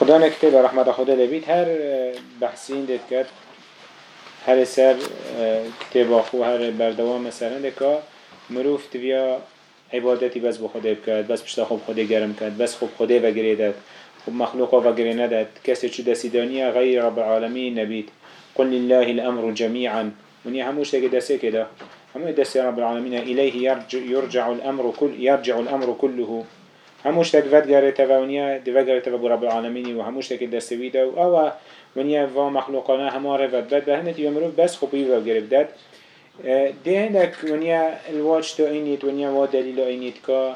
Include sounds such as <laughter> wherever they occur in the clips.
خدا نكتب رحمة خدا لبيت هر بحثين ديت كد هر سر كتاب أخو هر بردوام مثلا دكا مروف تبيا عبادتي بس بخدا بكد بس بشتا خوب خدا گرم كد بس خوب خدا وگريدت خوب مخلوقا وگري ندت كسي چو دسيدانيا غير رب العالمين نبيت قل لله الأمر جميعا وني هموش تاكي دسي كده همو دسي رب العالمين إليه يرجع, يرجع الأمر كل يرجع الأمر كله هموش تك فد گرته و ونیا دو گرته و رب العالمین و هموش تک دستوی دو أو ونیا و مخلوقانه همه رو ود بد به هنت یمرو بس خوبی و گرفت. داد ده هندك ونیا الواج تو اینیت ونیا و دلیل اینیت که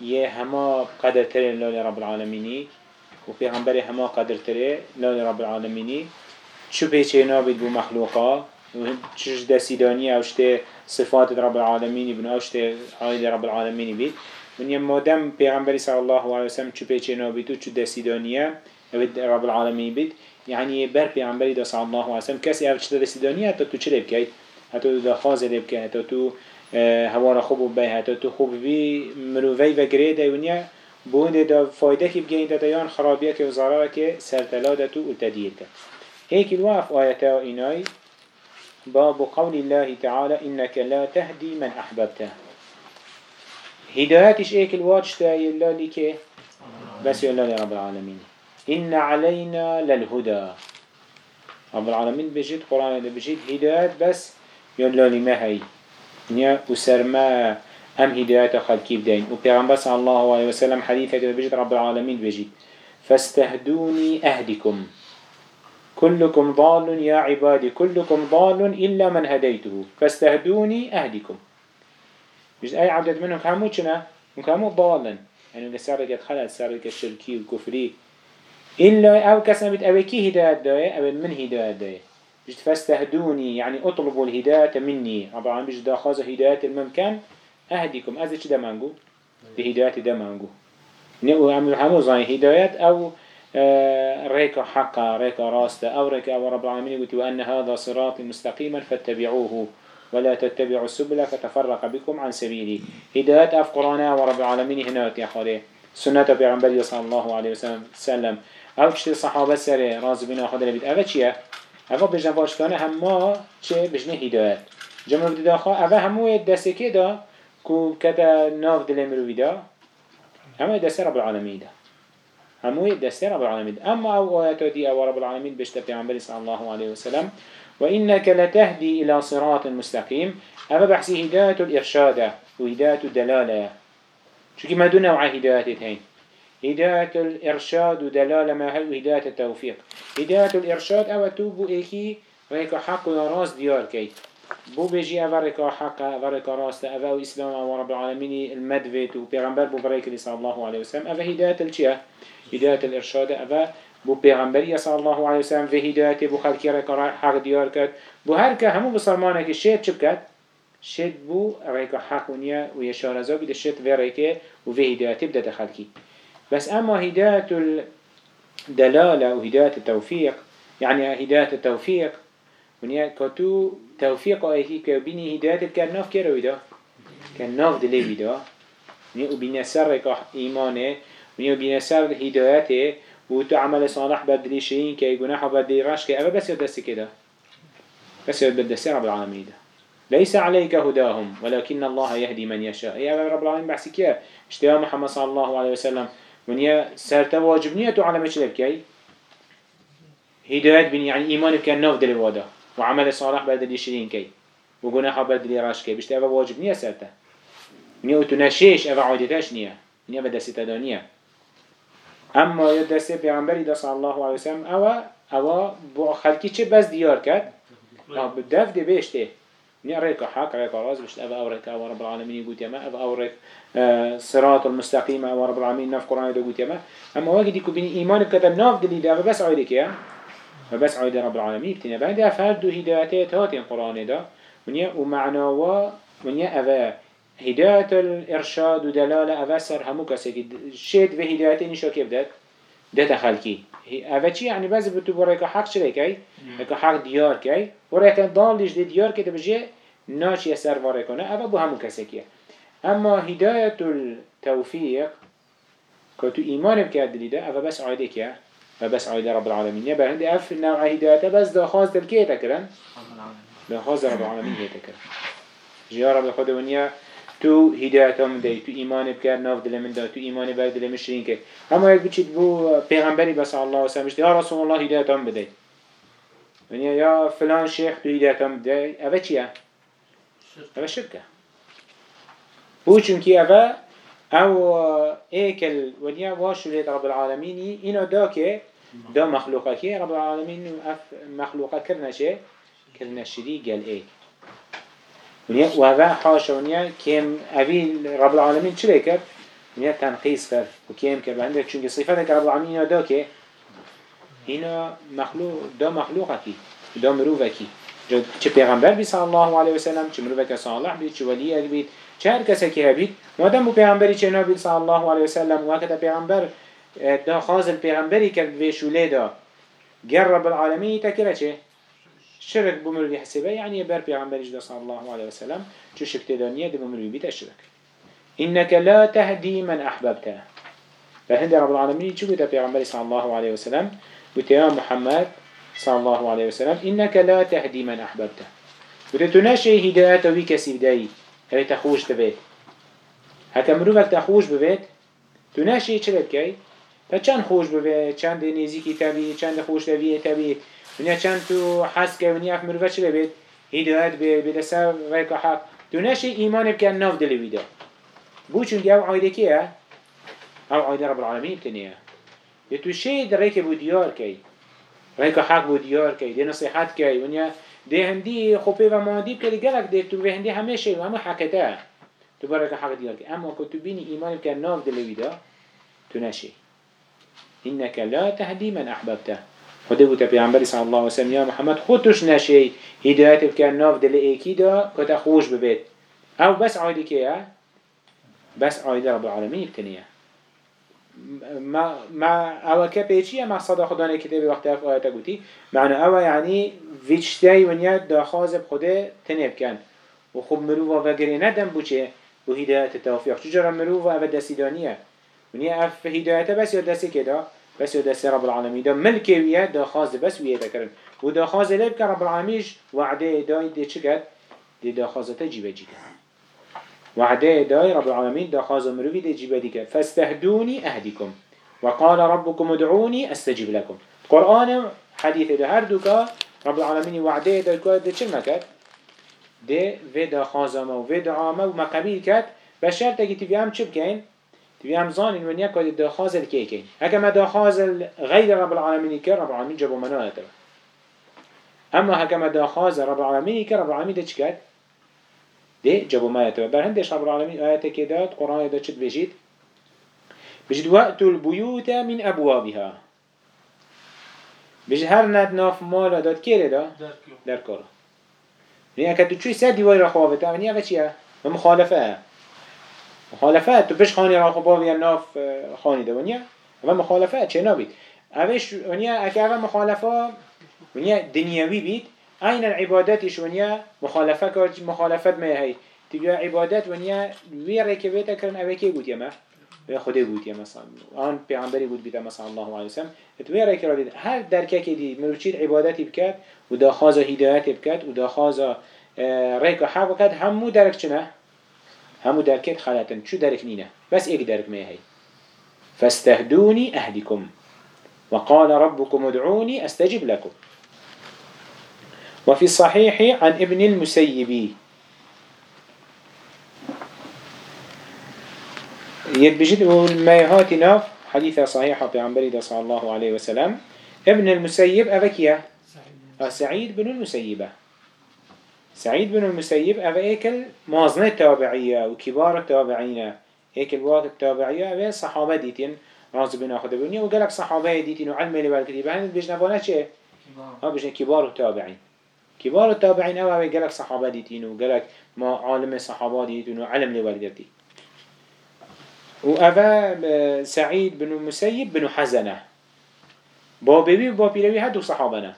یه همه قدر تره لال رب العالمینی و پیغمبر همه قدر تره لال رب العالمینی. چو پیچه نابید بو مخلوقا و چش دستیدانی اوشته صفات رب العالمینی بن اوشته عاید رب العالمینی بید. من يم مادام پیغمبری صلی الله علیه وسلم چو پیچه نابیتو چو دستیدانیه اوید رب العالمین بید يعني بر پیغمبری دا صلی الله علیه وسلم کسی أو چه دستیدانیه حتی تو چه لبکید حتی تو دا خاز لبکید حتی تو هوار خوب بی حتی تو خوب بی مروفی و گریده ونیا بونده دا فایده که بگین دا یان خرابیه که و ضرره که سرتلاده تو التدیه که هيك الواف آياته إناي باب قول الله تعالى إنك لا تهدي من أحببته. هدايتش ايك الواج تاي اللالي كي؟ بس يلا رب العالمين. إن علينا للهدى. رب العالمين بجد قرآن بجد هدايات بس يلا ما هي. نيا وسرما هم هدايات خلقي بدين. وبيغمبر صلى الله عليه وسلم حديثة كده بجد رب العالمين بجد فاستهدوني أهدكم. كلكم ضال يا عبادي. كلكم ضال إلا من هديته. فاستهدوني أهدكم. مش أي عبدت منهم كامو چنا كامو ضالا يعني سرقة خلل سرقة شركي وكفري إلا أو كسنا بيت أوكي هداية داية أو من هداية داية مش فاستهدوني يعني اطلبوا الهداية مني طبعا مش دا خاصة هداية الممكن أهديكم أزي چدا مانجو بهداية دا مانجو نقول عمل همو زاي هداية أو ريكا حقا ريكا راستا أو ريكا أو رب العالمين وأن هذا صراط مستقيما فاتبعوه ولا تتبعوا السبل فتفرق بكم عن سبيلي. هداية أف قرآن ورب العالمين هنا يا خالي. سنة بيغمبر صلى الله عليه وسلم أو كشتي الصحابة سري راز بنا خد لبيت أفا چيا أفا بجنا باشكانه هما چه بجنا هداية جمع بدي داخل أفا همو يدسي كده كو كتا ناف دل مروي دا همو يدسي رب العالمين دا. همو يدسي رب العالمين أما أو آيات دي أو رب العالمين بجتا بيغمبر صلى الله عليه وسلم. وإنك لتهدي إلى صراط مستقيم. أما بحثي هداية الإرشاد وهداية الدلالة. شو كما دون نوع هداية هين هداية الإرشاد ودلالة ما هي وهداية التوفيق؟ هداية الإرشاد أو توبو إيكي ريكا حق وراس ديار كي. بو بيجي أفا ريكا حق أفا ريكا راس أفا إسلام أو رب العالمين المدفت وبيغمبر بو بريك صلى الله عليه وسلم. أفا هداية الشيء هداية الإرشاد أفا بو پیغمبری صلی الله علیه وسلم و هدایت بو خلقی را حق دیار کرد. بو هر که همو بسرمانه که شید چپ کرد شید بو ریکا حق ونیا و یشار ازا بیده شید و ریکه و و هدایت بده خلقی بس اما هدایت الدلاله و هدایت التوفیق يعني هدایت التوفيق ونيا كتو توفيق ايكي كبيني هداية ناف كيرو ويدا كان ناف دلي ويدا ونيا وبينا سر إيمانه ونيا وبينا سر هدايته و تو عمل صالح بدري شيء كي جناح بدري راش كي أبا بس يدرس كده بس يدرس رب العالمين ده. ليس عليك هداهم ولكن الله يهدي من يشاء يا رب العالمين بحسي كيا اشتيا محمد صلى الله عليه وسلم. من يا سرت واجبنية على مش لبكي هداية بني يعني إيمان بكان ناف دل الوادا وعمل صالح بدل يشرين كي وجناح بدل يراش كي بيشتغل واجب نية سرته نية وتنشيش أبا عادتاش نية نية بدأ ستدانية اما يد دسته پیغمبری دا صلی الله علیه وسلم أو أو با خلکی چه بس دیار کرد؟ بدف دی بشته نیا ریک حق ریک راز بشت أو أو ریک أو رب العالمین يقول يما أو أو ریک صراط المستقيم أو رب العالمين نف قرآن قلت يما اما واجد يكون بني ايمان كتب ناف دلي دا بس عيدك يا بس عيد رب العالمين بتنا بعد افرد هدايات هاتين قرآن دا ونيا ومعناه ونيا أبا هداية الإرشاد ودلالة أفسر همو كسي شيد في هداية نشا كيف دات دات خلقي أفا چي يعني بعض بتو بريك حق شري كي هكا حق ديار كي وريك ضالش دي ديار كي تبجي ناش يسر وريكونا أفا بو همو كسي كي أما هداية التوفيق كتو إيمان بكاد دليدا أفا بس عايدة كي بس عايدة رب العالمين يبقى عندي أف نوع هداية بس ده خاص دل تكرن ده خاص رب العالمين هي تكرن جيا رب الخدونية تو هدایت هم دی تو ایمان بکر ناف دل من دا تو ایمان بر دل مشرین که اما یک بچید بو پیغمبری بس الله و سمشت یا رسول الله هدایت هم بده ونیا یا فلان شیخ تو هدایت هم بده اوه چیه؟ اوه شرکه بو چونکی اوه أو ایکل ونیا واشولیت رب العالمینی اینو دا که دا مخلوقه که رب العالمین مخلوقه کرنه چه؟ کرنه شری گل ای ونیا و حاشا ونیا کم أبي رب العالمين چه کرد ونیا تنقیص کرد و کم کرد هنده چونکه صفت رب العالمین اینا دا که اینا مخلوق دا مخلوق کی؟ دا مروف کی؟ چه پیغمبر بی الله علیه وسلم چه مروف که صالح بید چه ولی بید چه هر کسی که هبید مادم بو پیغمبری چه نبید صلی الله علیه وسلم و هکذا پیغمبر دا خازل پیغمبری کرد به شوله دا. گر رب العالمین تکره شرك بمروي حسبه يعني بر پیغمبر جدا صلى الله عليه وسلم شو شرك تدانية دي بمروي بيت الشرك إنك لا تهدي من أحببته فهند رب العالمين شو قلت پیغمبر صلى الله عليه وسلم؟ قلت يا محمد صلى الله عليه وسلم إنك لا تهدي من أحببته قلت تناشي هداية وي كسي بداي هل تخوش تبيت هكا مروفك تخوش ببيت تناشي چلت كي فچند خوش ببيت چند نزيكي تبي چند خوش تبي تبي ونیا چند تو حس که ونیا اف مروفه چه بید هدایت به به سر ریک حق. نشی ایمان بکن ناف دل ویدا. بو چون او عایده کیه؟ او عایده رب العالمین بتنیه یه تو شی در ریک بو دیار کی؟ ریک حق بو دیار کی؟ دی نصیحت کی؟ ونیا دی هندی خوبه و مادی که گلک دی تو هندی همه شی و همه حقته تو برای حق دیار کی؟ اما که تو بینی ایمان بکن ناف دل ویدا تو نشی. إنك لا تهدي من أحببته خده بوده پیامبری صلی الله و سلم یا محمد خودش نشی. هدایت بکن ناف دل ایکی دا کتا خوش ببید. او بس عایدی که بس عایده رب العالمین بتنیه ما ما او كبيتشي ما صدا خدا كتاب وقت اف آيات قوتي معنى او يعني فيشتاي ونيا دا خازب خدا تنب كان وخب مروفا وغيري ندم بوچه وهداية التوفيق شجرة مروفا او دسيدانية ونيا اف هداية بس يد دسي كده بس دست رب العالمين. ده ملك ويا ده خاص بس ويا ذكرن وده خاص لب كان رب العالمين. وعده داي ده چقد ده ده خاص تجيب جيك وعده داي رب العالمين ده خاص مروي ده جيب ديك فاستهدوني أهديكم. وقال ربكم ادعوني استجيب لكم. قرآن حديث ده هر دوكا رب العالمين وعده ده كده ده چه مكت ده ده خازمه و في ده عامه و مقابل كت بشرط اگه تبيام چه بكين تبي هم زانين من يكاد داخاز الكيكين. هكما داخاز غير رب العالمين كر رب العالمين جابوا منايا ترى أما هكما داخاز رب العالمين كر رب العالمين ده چكت ده جابوا منايا ترى بل هندش رب العالمين آيات كدات قرآن ده چت بيجيت بيجيت وقت البيوت من أبوابها. بيجي هر ند ناف مالا داد كيري دا در كارا يعني اكد تشوي سر ديوار رخوابتا يعني اغا چيه مخالفه تو بش خانی را خوبا یا ناف خانی ده ونیا. اما مخالفت. چه نبید اوش ونیا اگه اول مخالفه ونیا دنیاوی بید. این العبادتش ونیا مخالفه که مخالفت ما هی. تبیا عبادت ونیا وی رکبت کرن اوه که یما به خدا گوت یما مثلا. آن پیامبری بود بیت مثلا الله علیه وسلم. تو رکب دید. هر درکه که دید مروچید عبادتی بکرد و داخاز هدایت بکرد و داخاز ریک حق بکرد همو درک چنه همو دركت خلاتن شو درك نينا بس ايك درك ما هي فاستهدوني اهدكم وقال ربكم ادعوني أستجب لكم. وفي الصحيح عن ابن المسيب. يتبجد الميهات ناف حديثة صحيحة بعنبري صلى الله عليه وسلم. ابن المسيب أبكيا. سعيد. بن المسيبة سعيد بن المسيب أبا إيكل مازنة التابعية وكبار التابعين إيكل واقع التابعية أبا صحابة ديتين راز بنا خدا بنيا وقالك صحابة ديتين وعلم اللي بالكتيبة هند بيجنا فانا چه؟ ها بيجنا كبار التابعين كبار التابعين أبا قالك صحابة ديتين وقالك ما عالم صحابة ديتين وعلم اللي بالكتيبة وأبا سعيد بن المسيب بن حزنة. بابي وبابي لوي هدو صحابنا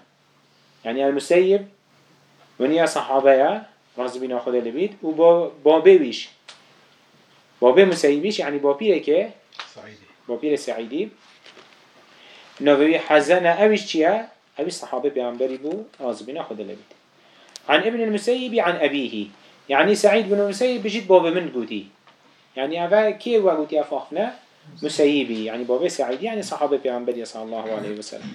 يعني المسيب ونيا صحابه راز بنا خدا لبيت وبابي ويش بابي مسيبيش يعني بابي لكي سعيدي بابي لسعيدي نووي حزنة أويش چيا أويش صحابة بيعنبري بو راز بنا خدا لبيت عن ابن المسيب عن أبيه يعني سعيد بن المسيب بجيت بابي من قوتي يعني أبا كي وقوتي أفاقنا مسيبي يعني بابي سعيد يعني صحابة بيعنبري صلى الله عليه وسلم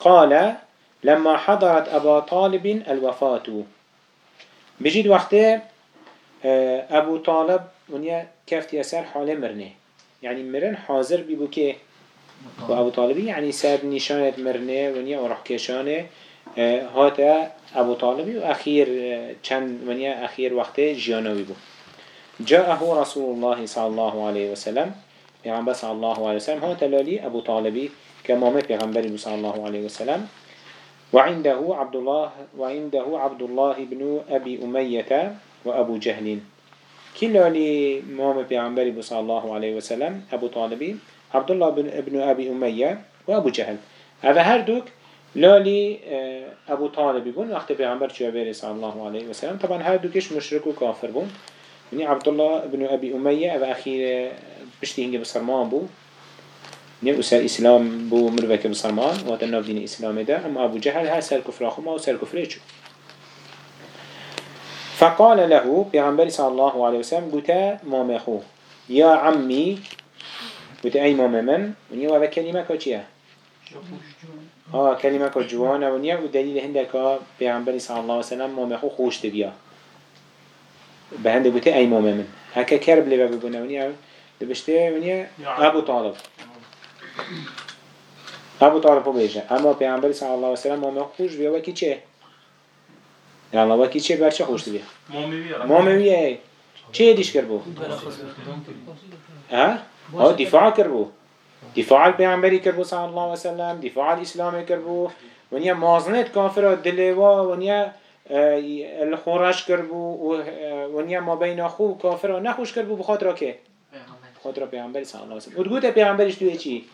قال لما حضرت أبا طالب الوفاة. بجد وقت آه، أبو طالب ونيا كفت يسار حال مرنه. يعني مرن حاضر بيبو وأبو طالب يعني ساب نشانة مرنه ونيا ورح كشانه آه، هاتا أبو طالب وأخير كان آه، ونيا أخير وقت جيانه بيبو جاءه رسول الله صلى الله عليه وسلم پیغمبر صلى الله عليه وسلم هاتا لالي أبو طالبي كمامة پیغمبر صلى الله عليه وسلم وعنده عبد الله وعنده عبد الله بن أبي أمية وأبو جهل. كلا لمام بيعنبري صلى الله عليه وسلم أبو طالبي عبد الله بن ابن أبي أمية وأبو جهل. هذا هردوك لالي آه، أبو طالب بون وقت بيعنبر شعبيري صلى الله عليه وسلم. طبعا هردوكش مشرك وكافر بون. يعني عبد الله بن أبي أمية أبا أخير بشتي هنجي بصرمان بو. نيم وسر إسلام بو مروك مسلمان واتناف دين إسلام ده أما أبو جهل ها سر كفر أخو ما وسر كفر إيشو فقال له بيغمبر صلى الله عليه وسلم قلت مام أخو يا عمي قلت أي مام من؟ ونيا وهذا كلمة كتيا آه كلمة كجوانا ونيا ودليل هندك بيغمبر صلى الله عليه وسلم مام أخو خوش تبيا. بهند قلت أي مام من؟ هكا كرب لبا ببنا ونيا دبشته ونيا أبو طالب. ابو طالب بیجه اما پیامبر صلی الله و سلم مام خوش بیا وکی کیچه؟ یعنی وکی چه بر چه خوش بیا مام بیا چه دیش کرد بو ها او دفاع کرد بو دفاع پیامبری کرد بو صلی الله و سلم دفاع اسلام کرد بو ونیا مازنت کافر دلیوا ونیا الخورش کرد بو ونیا ما بین خو کافر نخوش کرد بو بخاطر که كه خاطر پیامبر صلی الله علیه و سلم ودگوت پیامبرش توی چی؟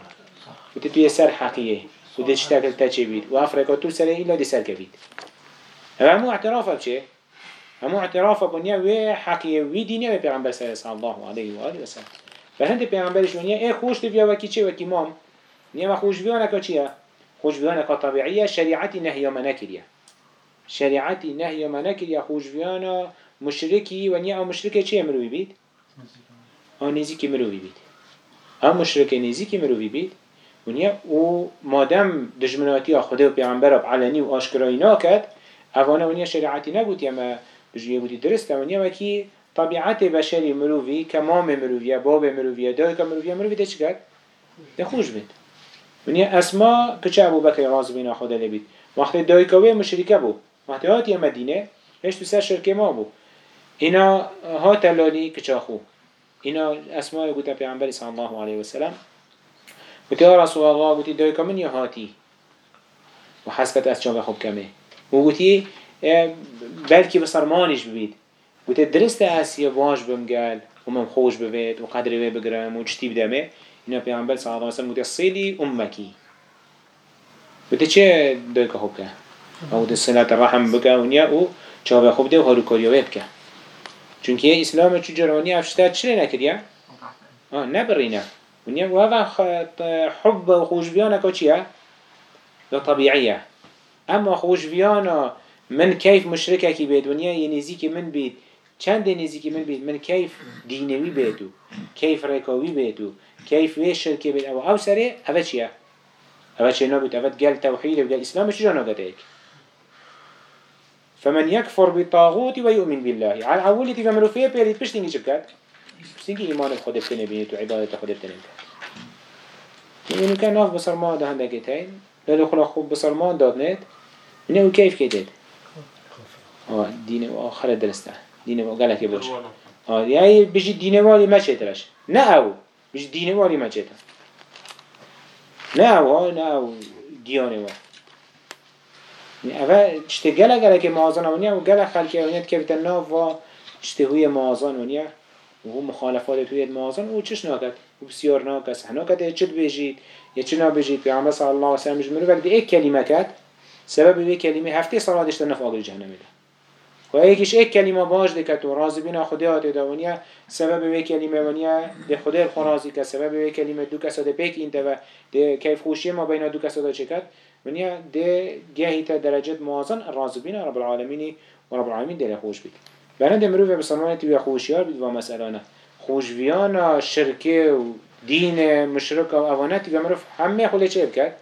و توی سر حقیه. و چتاکل تچه بید؟ و افریقا تو سر ایلا دی سر کبید همو اعترافه بچه همو اعترافه بنیا و حقیه و دینه به پیامبر صلی الله علیه و آله و سلم. و هند پیامبرش ونیا ای خوش تبیا وکی چه وکی مام؟ نیا خوش بیانه که خوش بیانه که طبیعیه شریعتی نهی ما نکریه شریعتی نهی ما نکریه خوش بیانه مشرکی و نیا مشرک چه مروی بید؟ آن نزیکی مروی بید هم مشرک نزیکی مروی بید ونیا و مادم دجمناتی خدا و پیغمبر علنی و آشکرایی ناکد اوانه ونیا شریعتی نبود ما بجویه بودی درسته ونیا وکی طبیعت بشری مروی کمام مرویه باب مرویه دای که مرویه مروی ده چکد؟ ده خوش بید. ونیا اسما کچه ابو بکر راز بینا خدا لبید وقتی دای که مشرکه بود وقتی هاتی مدینه هش تو سر شرکه ما بود اینا ها تلالی کچه خوب اینا اسماء گوتا پیامبری صلی الله علیه و سلم. گوتی رسول الله گوتی دوی کمن یا هاتی؟ و حسکت از چون خوب کمه. و گوتی بلکی بسرمانش ببید. گوتی درست اسی واج بمگل و من خوش ببید و قدر بگرم و چتی بدمه اینا پیامبر صلی الله علیه و سلم گوتی صیلی امکی. گوتی چه دوی که خوب که؟ أو ده صلات الرحم بکه و نیا و چه خوب ده و هارو کاریوه بکه چونکه اسلام چو جرانی افشتر چلی نکریا؟ آه نبرینه ونیا و هوا حب و خوشبیانه که چیه؟ ده طبیعیه اما خوشبیانه من كيف مشركة كي بيت ونيا ينزيكي من بيت چند نزيكي من بيت من كيف دينوي بيتو كيف ركاوي بيتو كيف ويش شركة بيت أو أو سري اوه چيه أفا شيء نابد أفا قال توحيد وقال إسلام مش جانا قد فمن يكفر بالطاغوت ويؤمن بالله. على أولي تفهم مروفية بيريد بش تنجي شبكات بس إيمان بخد بتني بيت وعبادة خد بتني بيت. يعني كان ناف بسرمان ده هندك تين لا دخل خوب بسرمان داد نت من كيف كده آه دين وآخر درسته. دين وقالك يبوش آه يعني بيجي دين والي ما شيترش نه أو بيجي دين والي ما شيتر نه أو نه أو ديانه والي اوه چته گله گله که معازن ونیا و گله خلقی که بیتن ناف و چته هوی معازن ونیا و هو مخالفات توی معازن و چش ناکد و بسیار ناکس هناکد چت بجید یا چه نبجید پیامبر صلی الله علیه و سلم جمعه وقت یک کلمه کرد سبب یک کلمه هفته صلاتش نف آگر جهنم ده و یکیش یک کلمه باش دکت و راضی بینا خدا ده ونیا سبب یک کلمه ونیا ده خدا خرازی که سبب یک کلمه دو کس ده پیک این و ده کیف خوشی ما بین دو کس ده ونیا ده جهی تا درجات موازن الرازبین رب العالمین و رب العالمین دل خوش بید بنا ده مروف بسلمان تیوی خوشیار بید و مسئلانه. خوشویانا شرکه و دین مشرک و اوانه تیوی مروف همه خوله چه بکد؟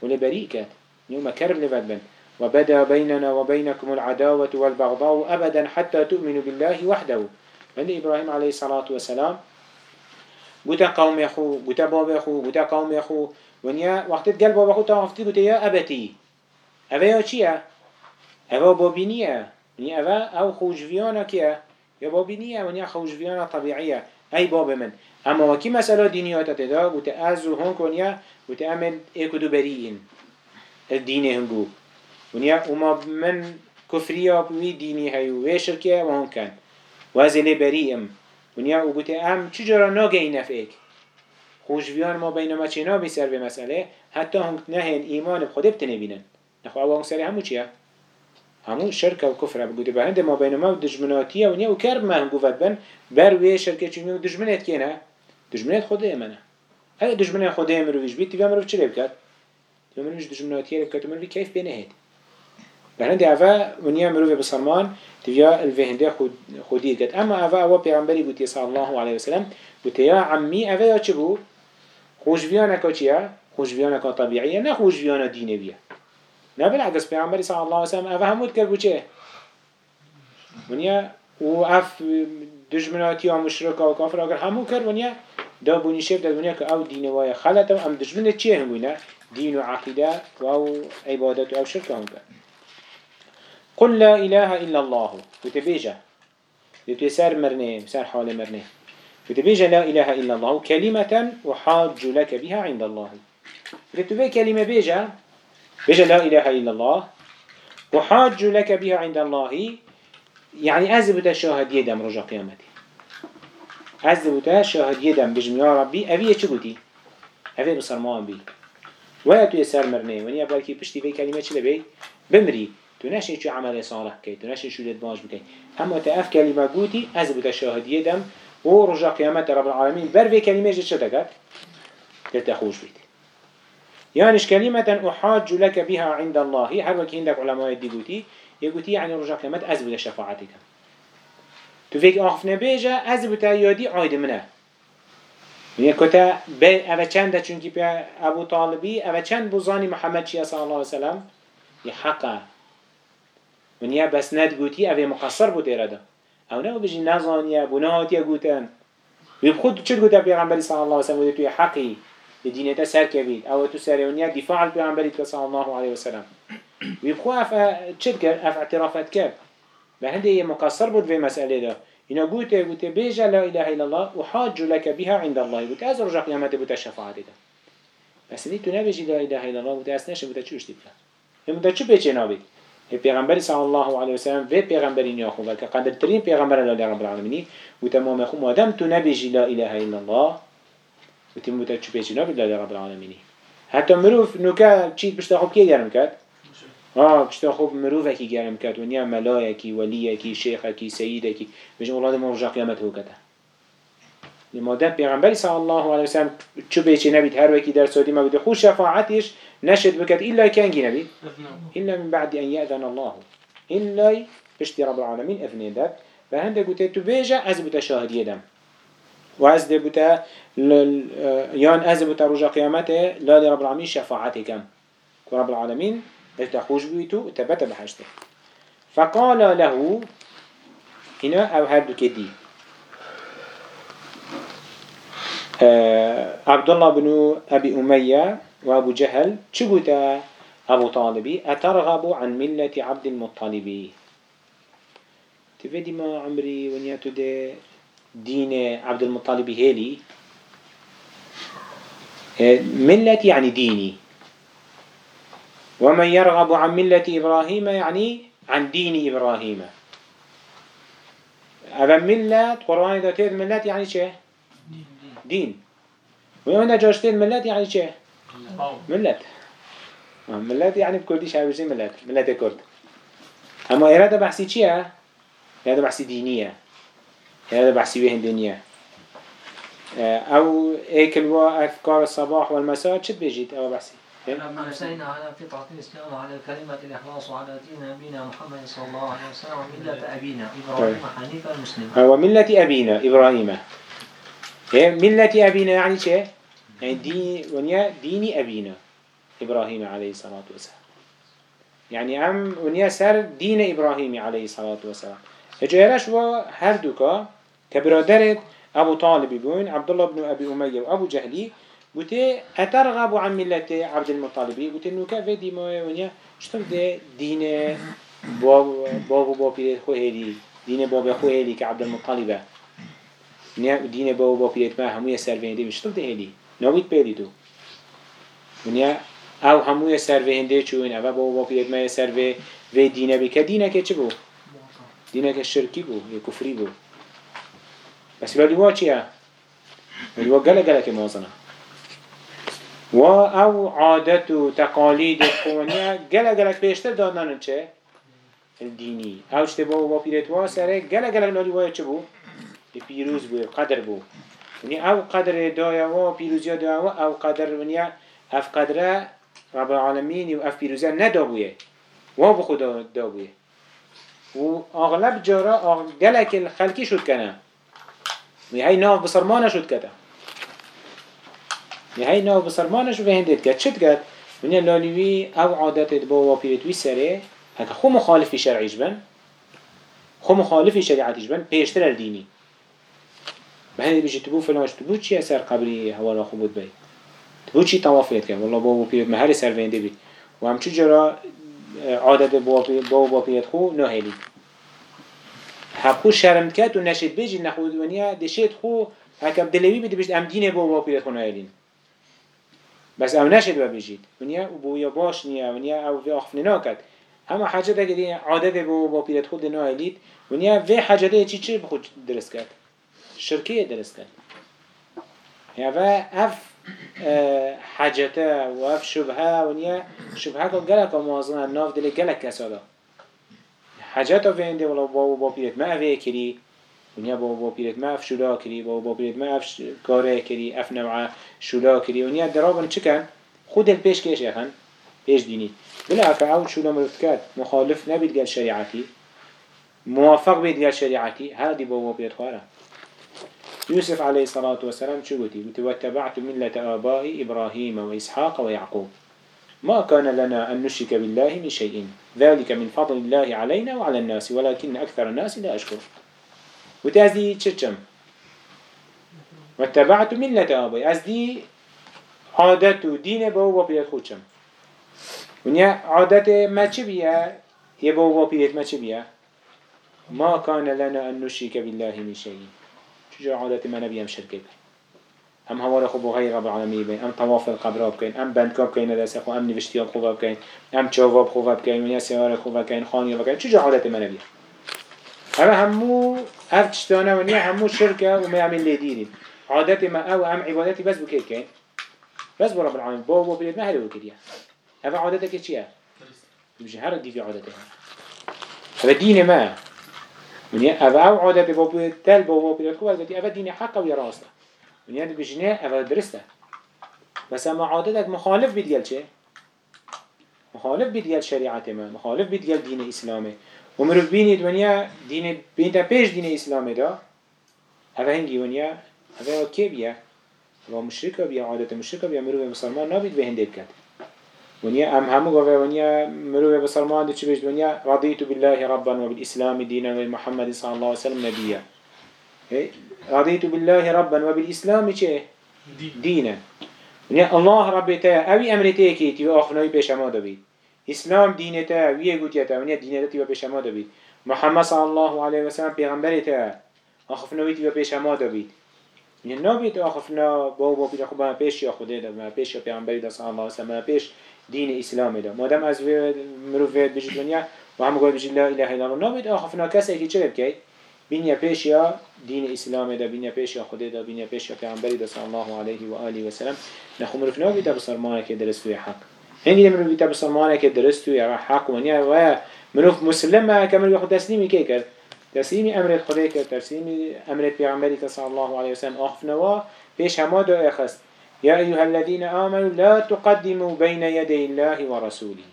خوله بری. نيوم كرب لفت بن وبدا بيننا وبينكم العداوة والبغضاء أبدا حتى تؤمنوا بالله وحده. من إبراهيم عليه الصلاة والسلام. قلت قوم يخو قلت باب يخو قلت قوم يخو ونیا وقتی گل بابا خود تافتی گوته یا ابتی اوه یا چیه؟ اوه بابینیه ونیا اوه أو خوشویانه کیه؟ یا بابینیه ونیا خوشویانه طبیعیه ای باب من. أما وکی مسئله دینیات تدا گوته از و هنک ونیا گوته امن ایکو دو بریین الدینه هنگو. ونیا وما من كفرية بوي ديني هيو ويشركية وهم كان وازلي بريئم. ونيا وقلت أم چجورا ناقه نفعك؟ خوشبیان ما بین ما چینا به مسئله حتی هنگ نهین ایمان خود بتنبینن نخو اوان سر همو چیه؟ همو شرک و کفر بگوده بهند ما بین ما دجمناتیه و نیا و کرب من گوفت بن بر وی شرک چیمی و دجمنت که نه؟ دجمنت خوده امنه. اگه دجمنت خوده مرویش بید تیوه مروف چی بکرد؟ تیوه مرویش دجمناتیه و مروی کیف بینهید بهند اوه و نیا مروی بسرمان تبيا الفهندة خود خودية قد اما أفا أوا بيعنبري قلت يسعى الله علیه وسلم قلت يا چبو که چیه؟ خوشبیانه که طبیعیه نه خوشبیانه دینویه. نه بالعکس پیامبری صلی الله علیه و سلم اوه همود کرد بچه ونیا و اف دشمناتی و مشرک و کافر اگر همو کرد ونیا دا بونی شب دا ونیا که أو دین وای خلط و ام دشمن چیه هم بینه دین و عقیده و أو عبادت و أو شرک هم قل لا اله الا الله. وتبيجه لتسر مرنه سر حال مرنه. فتبيجا لا إله إلا الله كلمة وحاج لك بها عند الله فتبي كلمة بيجا بيجا لا إله إلا الله وحاج لك بها عند الله يعني أزبت شاهد يدم رجع قيامتي أزبت شاهد يدم بجم يا ربي أبي قلتي أبي بصرمان بي ويا تو يسر مرنه ونيا بلكي بشتي في كلمة چه لبي بمري تو نشي شو عمل صالح كي تو نشي شو لدماج بكي اما تأف كلمة قوتي أزبت شاهد يدم و رجع قيامت رب العالمين. بر في كلمة جد شدقت تتخوش بيت يعني كلمة أحاج لك بها عند الله هر وكي عندك علماء الدقوتي يقولي يعني رجع قيامت شفاعتك تو فيك آخف نبيجا أزبط يادي عايد منه من كتا بي أبا چند چونكي بي أبو طالبي أبا چند بوزاني محمد شيا صلى الله عليه وسلم؟ يحقا من يا بس ند قوتي أبي مقصر بود إراده أو نه بجی نزانیه بناهاتیه گوتن. وی خود چه گوته پیغمبری صلی الله علیه و سلم توی حقی؟ دینتا سر کبید أو تو سرونیه دفاع پیغمبری صلی الله علیه و سلم. وی خو اف چه کرد؟ اف اعترافت کرد. به هنده یه مقصر بود في مسئله ده اینا گوته گوته بیجا لا اله الا الله و حاج لك بها عند الله. گوته از رجا قیامت بوده شفاعت ده بس نی تو نبیجی لا اله الا الله گوته از نشه بوده چوش دیپلا هم بوده چه پیچه نابید پیغمبر صلی الله علیه و سلم و پیغمبری نیا خو که قدر ترین پیغمبر الله رب العالمین و تمام خو مادم تو نبیجی لا اله الا الله و تیم بوده چه پیچی نبی الله رب العالمین حتی مروف نوکا چی بشتا خوب کی گرم کرد آه بشتا خوب مروف کی گرم کرد و نیا ملائکی ولیکی شیخکی سیدکی بجن أولاد مرجع قیامت هو کده لمادام پیغمبری صلی الله علیه و سلم چه بیچی نبید هر وکی در سودی ما بده خوش شفاعتش نشد بكت إلا كان جنبي إلا من بعد أن يأذن الله. إلا بشتي رب العالمين أذن ذات فهند قلت تبيجا أزبط شاهد يدم. و أز ده بوتا يان أز بوتا رجا قيامته لا لرب العالمين شفاعته كم رب العالمين خوش بيتو تبت بحشته فقال له هنا أو هردو كدي. آه عبد الله بن أبي أمية وأبو جهل شبوتا أبو طالبي أترغب عن ملة عبد المطلبي تفيدي ما عمري ونياتو ده دين عبد المطلب هيلي ملة يعني ديني ومن يرغب عن ملة إبراهيم يعني عن دين إبراهيم أبا ملة قرآن إذا تيد ملة يعني شيء دين ويوم إذا جاش تيد ملة يعني شيء ملة آه، ملة يعني بكردي شايفين ملة ملة كرد. أما إرادة بحثي شيء إرادة بحثي دينية. هذا بحثي به الدنيا آه، أو ايكل أذكار الصباح والمساء شد بيجيت أو بحثي؟ لما نسينا على فطرة الإسلام وعلى كلمة الإخلاص وعلى دين أبينا محمد صلى الله عليه وسلم وملة أبينا إبراهيم طيب. حنيفا مسلما هو ملة أبينا إبراهيم. هي ملة أبينا يعني شيء يعني دين ونيا دين أبينا إبراهيم عليه الصلاة والسلام. يعني أم ونيا سر دين إبراهيم عليه الصلاة والسلام. اجيرش و هر دوكا كبرادرت أبو طالب بون عبد الله بن أبي أمية وأبو جهلي بوتي أترغب عن ملة عبد المطالب بوتي نوكا في دي ونيا شتم ده دين باب باب باب خو هيدي دين باب خو هيدي كعبد المطالب نيا دين باب باب ما هم يسر دي شتم ده هيدي نوید پیدی تو دنیا او هموی سر و هنده چون او با واقعیت ما سر و و دینه بی که دینه که چه بو؟ دینه که شرکی بو یه کفری بو بس لولی وا چیه؟ لولی گله گله که مازنه و او عادت و تقالید قوانیه گله گله پیشتر دادنن چه؟ دینی او چه با واقعیت وا سره گله گله نالی وای چه بو؟ پیروز بو قدر بو يعني أو قدر دايا و پیروزيا دايا و أو قدر ونيا اف قدره رب العالمين و اف پیروزيا ندابوه و بخدا دابوه و اغلب جارا گلک الخلقی شد کنه می هی ناف بسرمانه شد کده می هی ناف بسرمانه شد هندید کد شد کد من لالیوی أو عادت با و پیرتوی سره هکا خو مخالفی شرعیش بن خو مخالفی شریعتیش بن پیشتر الدینی به هندی بجی تبو فلانش تبو چی اثر قبری هوا خوب بود بی؟ تبو چی توافیت کرد؟ والله با و پیرت مهر سر وینده بی. و همچو جرا عادت با با پیت خو نهلی حقو شرم کرد و نشید بیجی نخود ونیا دشید خو هکم دلوی بده بشت ام دین با با پیت خو نهلین بس او نشید و بجید ونیا او بویا باش نیا ونیا او وی آخف نناکد اما حاجت اگه دی عادت با با پیت خود نهلید ونیا وی حاجت چی چی بخود درست کرد؟ درست کرد یا و اف حاجته و اف شبهه و نیا شبهه که گلک موازنه ناف دل گلک کسادا حاجته وینده ولا با با ما اوه کری ونیا با با پیرت ما اف شلا کری با با ما اف کاره کری اف نوع شلا کری ونیا درابن چکن خود البیش کیش یخن پیش دینی. بلا اف عود شلا مرفت کرد مخالف نبید گل شریعتی موافق بید گل شریعتی هادی با با پیرت خواره يوسف عليه الصلاة والسلام شو واتبعت ملة آبائي إبراهيم وإسحاق ويعقوب. ما كان لنا أن نشرك بالله من شيء. ذلك من فضل الله علينا وعلى الناس ولكن أكثر الناس لا أشكر وتأزدي تشتم واتبعت ملة آبائي. أزدي عادت دين بو وبيت خوشم ونيا عادت ما تشبيا يبو وبيت ما تشبيا ما كان لنا أن نشرك بالله من شيء. چجا عادت ما نبي ام شركه ام هوار خو غير رب العالمين بين ام طواف القبر بكين ام بندكاب كين دست خو. ام نوشتيال خو بكين ام چواب خو بكين ونیا سیار خو بكين خاني بكين چجا عادت ما نبي اما همو اف تشتانه ونیا همو شركه وما يعمل لي ديني عادت ما أو ام عبادتي بس بكين كين بس برب العالمين بو بو بيد ما هلو كديا هذا عادتك چيا مش هر دي في عادتها هذا دين ما. ونیا أو أو عادت با بو تل با با پیدا کو البته أو دین حق و راسته ونیا بجنه أو درسته بس اما عادتك مخالف بيديال چه مخالف بيديال شريعت ما مخالف بيديال دين اسلامه ومروف بيني ونیا دين بينتا پیش دين اسلامه دا أو هنگی ونیا هذا كي بيا و مشركة بيا عادة مشركة بيا مروه بسلمان نابد بهندب كد ونيا أم همو قفا ونيا مروه بسلمان دي چبش ونيا رضيت بالله ربا وبالإسلام دينا ومحمد صلى الله عليه وسلم نبيا رضيت بالله ربا وبالإسلام چه دينا ونيا الله ربتا أوي أمرته كيتي وآخنوي بشما دبيت إسلام دينتا ويه قوتيتا ونيا دينتا وبشما دبيت محمد صلى الله عليه وسلم پیغمبرتا آخفنوی تیو پیش ما دابید یعنی نبید آخفنا با با پیش خوده دا ما پیش یا پیغمبری صلی الله وسلم پیش دین اسلام دا مادم از مروف بجید دنیا و هم گوید بجید لا اله الا الله. آخفنا کسی که چه بکید بین یا پیش یا دین اسلام دا بین یا پیش یا خوده دا بین یا پیش یا پیغمبری دا صلی الله علیه و آله و سلم. نخو مروف نبید بسرمانه که درست توی حق. هنگی مروف بید بسرمانه که درست توی حق و نیا و مسلم که مروف خود تسلیمی که کرد؟ تسليمي أمرت خديك تسليمي أمرت بيعمرك صلى الله عليه وسلم أخفنوا بيش هما دو أخست يا أيها الذين آمنوا لا تقدموا بين يدي الله ورسوله.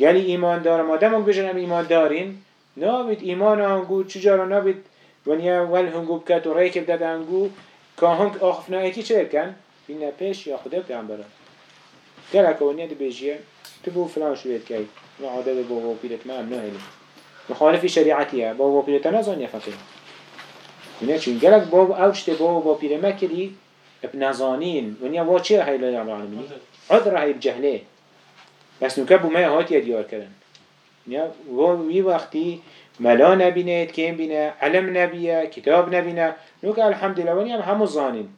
قال إيمان دار ما دمك بجنم إيمان دارين. نابد إيمان أنقو تجارة نابد؟ ونيا والهنقو بكاتو ريك بدأت أنقو كهنك أخفنا إيكي چه كان بينا بيش يا خده بيعمبرا قالك ونيا دي بيجيه تبو فلان شوية كي وعادة بو بو بيلت ما أمنو هلي مخالف شریعتیه با با پیره تنازان یا فقیه. ونیا چون گلک با اوشت با با پیره مکری. اب نزانین ونیا وا چه هی لای العالمین؟ عذر هی بجهله. بس نکب ما هاتی دیار کردن. ونیا و وی وقتی ملا نبینه کیم بینه علم نبیه کتاب نبینه. نوکا الحمدلله ونیا همو زانین.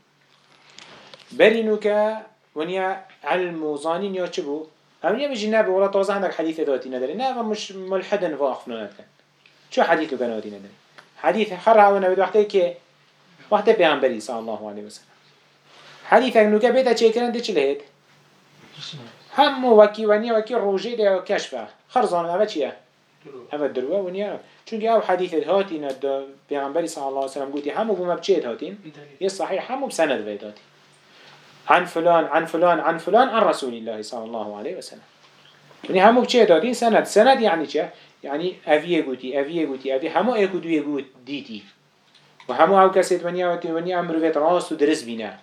بری نوکا ونیا علم و زانین یا چه بو؟ هم يمشي نبي ولا طازه عندك حديث ذاتي ندري نا مش ملحدا واقفنا نتكن شو حديث كان ذاتي ندري حديث خرها ونبي وقتها كي وقت بيعمبري صلى الله عليه وسلم حديث انو كبيتا چه كرن دي چلهت هم وكي ونيا وكي روجي ده كشفة. خرزان اوه چيه اوه دروة. ونيا. چونك أو حديث هاتي ند بيعمبري صلى الله عليه وسلم قوتي همو بما بچه هاتين؟ يصحيح همو بسند فيداتي عن فلان عن فلان عن فلان عن رسول الله صلى الله عليه وسلم. يعني همو چه دادين سند. سند يعني چه يعني أفيه قوتي أفيه قوتي أفيه همو ايكو دوية قوت ديتي وهمو أو كسيت ونيا ونيا امرو فيت راس ودرس بينا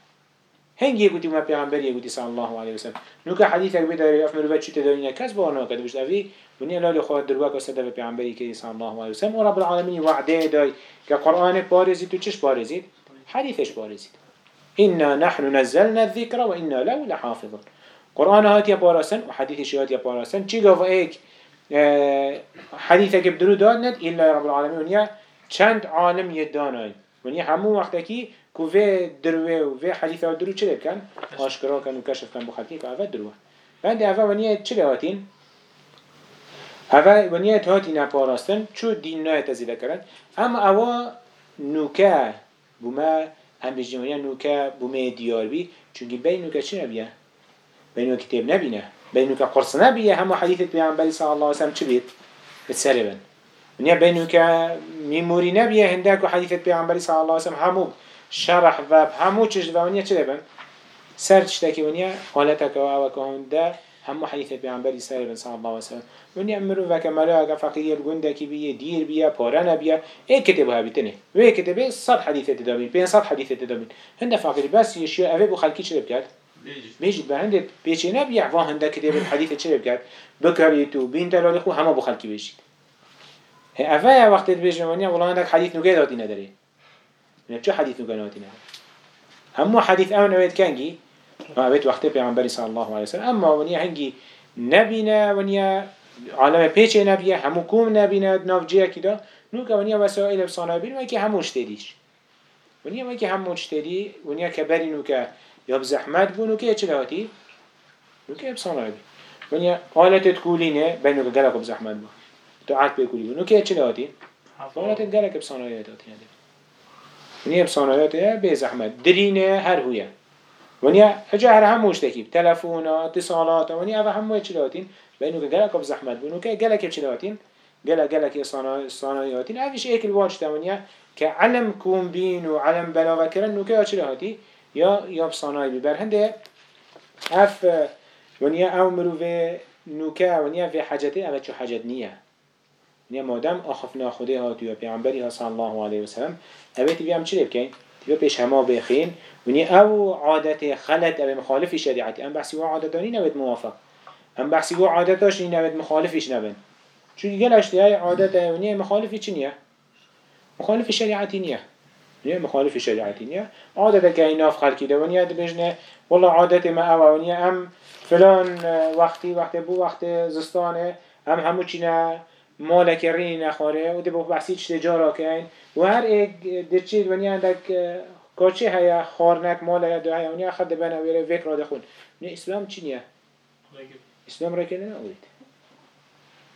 هنگي قوتي ما پیغمبر يقوتي صلى الله عليه وسلم. نوكا حديثك بيدا افمرو فيت شو تدوينه كس بوانا كده بشت؟ أفيه ونيا لالي خواه دروك وسده پیغمبر كي صلى الله عليه وسلم. ورب العالمين وعده داي كقرآن بارزيد تو چش بارزيد حديثش بارزيد إنا نحن نزلنا الذكر وإنا له لحافظون. قرآن هات يا بارسن وحديث شهات يا بارسن چي قف ايك آه حديثك بدرو دادنت إلا رب العالمين ونيا چند عالم يداناي ونيا همو وقتكي كو في دروه و في حديثة درو چلي بكن آشكرا كان وكشف كان بخلقي كو أفا دروه بعد أفا ونيا چلي هاتين أفا ونيا هاتين أبارستن چو دين ناية تزيده كرن أما أوا نوكا بما هم بجنوانيا نوكا بومي ديار بي چونكي بين نوكا چه نبيه؟ بين نوكا كتاب نبينه بين نوكا قرص نبيه همو حديثة بيعنبالي صلى الله عليه وسلم چه بيت؟ بتسربن ونيا بين نوكا ميموري نبيه هندك وحديثة بيعنبالي صلى الله عليه وسلم همو شرح واب همو چش ونيا چه لبن؟ سر تشتكي ونيا قالتك وعوك هنده هم حديث پیامبری سر بن صلی الله علیه و سلم ونی امرو و کمالا اگر فقیر گنده کی بیه دیر بیه پاره نبیه ای کتاب ها بیتنه و ای کتاب صد حدیث تدامین پین صد حدیث تدامین هنده فقیر بس یشیا اوه بو خلکی چه بکرد بیجید به هنده بیچه نبیه و هنده کتاب حدیث چه بکرد بکری تو بین دلالی خو همه بو خلکی بیجید اوه وقت بیجه ونی والله هندک حدیث نگه دادی نداری چه حدیث نگه دادی نداری همو حدیث اون اوید کنگی ما بيت وقت پیامبری صلی الله علیه وسلم اما ونیا هنگی نبینه ونیا عالم پیچ نبیه همو کوم نبینه نافجیه کدا نو که ونیا وسایل بسانه بین و که هموش تدیش ونیا و که هموش تدی ونیا که بری نو که یا بزحمت بو نو که چه لهاتی نو که بسانه بین. ونیا حالت تکولینه بین نو که گلک بزحمت بو. تو عاد بکولی نو که چه لهاتی حالت گلک بسانه داتی ونیا بسانه به زحمت. درینه هر هویه. ونیا اجا هر هموش تکیب تلفونا اتصالات ونیا اوه همو چلاتین بینو که گلک اب زحمت بونو که گلک چلاتین گلک گلک صانایاتین اوش ایک الواج ونیا که علم کون بین و علم بلاغه کرن که چلاتی یا یا بصانای ببر هنده اف ونیا أو مروه نوکه ونیا في حاجته اوه چو حاجت نیه. ونیا مادم آخفنا خوده هاتو یا پیغمبری ها صلی الله علیه وسلم او تبي هم چري بكين تبي پیش همه بخین. ونی او عادت خلط او مخالف شریعتی ام بحثی و عادت هایی نوید موافق. ام بحثی و عادتاش نوید مخالف مخالفش نبین چون گل های عادت وني مخالف چی نیه؟ مخالف شریعتی نیه. نیه مخالف شریعتی نیه. عادت که این اینا خلقی ده وني بجنه والله عادت ما او نیه. ام فلان وقتی وقت بو وقت زستانه. هم همو چی نه؟ مالك رين نخاره وده بحثي تجارة كاين وهر ايك دتشيد وني عندك کاچه های خارنک مال ده هيا وني اخد بنا ویره فكر را دخون نه اسلام چينيه اسلام ركنه اوليت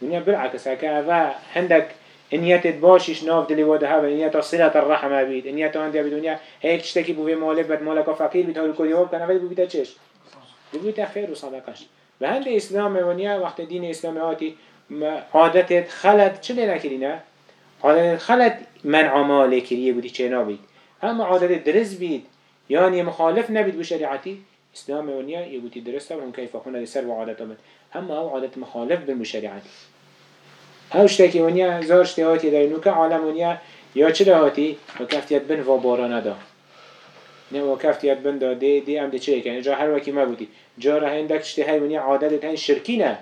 ونيا ها که هذا هندک نيات باشیش ناف دلي ودها نيات صلة الرحمة بيد نيات عندي بدنيا هيك تشتكي بوفي مالك بد مالك فقير بيد هول كل يوم كان عمل بوفي تشش بوفي خير و بهند اسلام ونيا وقت دین اسلام آتی عادت خلط چه نکرینه؟ عادت خلط منع مال کریه بودی چه نابید؟ اما عادت درست بید یعنی مخالف نبید بو شریعتی اسلام ونیا یه بودی درسته و هم کیف خونه سر و عادت آمد. اما او عادت مخالف بو شریعتی. او شتاکی ونیا زار شتهاتی در نوکه عالم ونیا یا چه هاتی و کفتیت بن و بارانه دا نه و کفتیت بن دا دی ام دی چه کنه جا هر وکی ما بودی. جا را هندک شته ونیا عادت هن شرکی نه.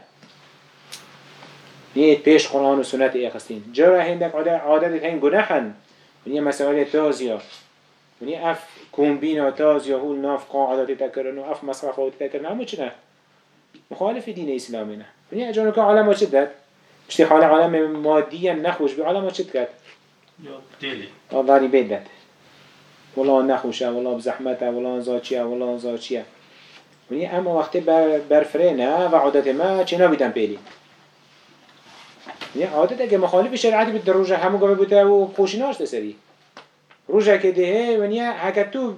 نیت پیش قرآن و سنت ایخستین جرا هندک عادت هن. گناهن ونیا مسائل تازیا. ونیا اف کمبینا تازیا هول ناف قاعدات تکرن و اف مصرفات تکرن. همه چنه مخالف دین اسلامی نه. ونیا اجانو که عالم چه داد. مشتی حال عالم مادی نخوش به عالم چه کرد دلی. آداری بید داد. والله نخوشه والله بزحمته والله زاچیه والله زاچیه ونیا اما وقتی بر برفرینه و عادت ما چه نبیدن پیلی؟ یه عادت اگه مخالف شریعتی بود در روزه همو گفته بوده و پوشیناش دسری روزه که ده ونیا هکت تو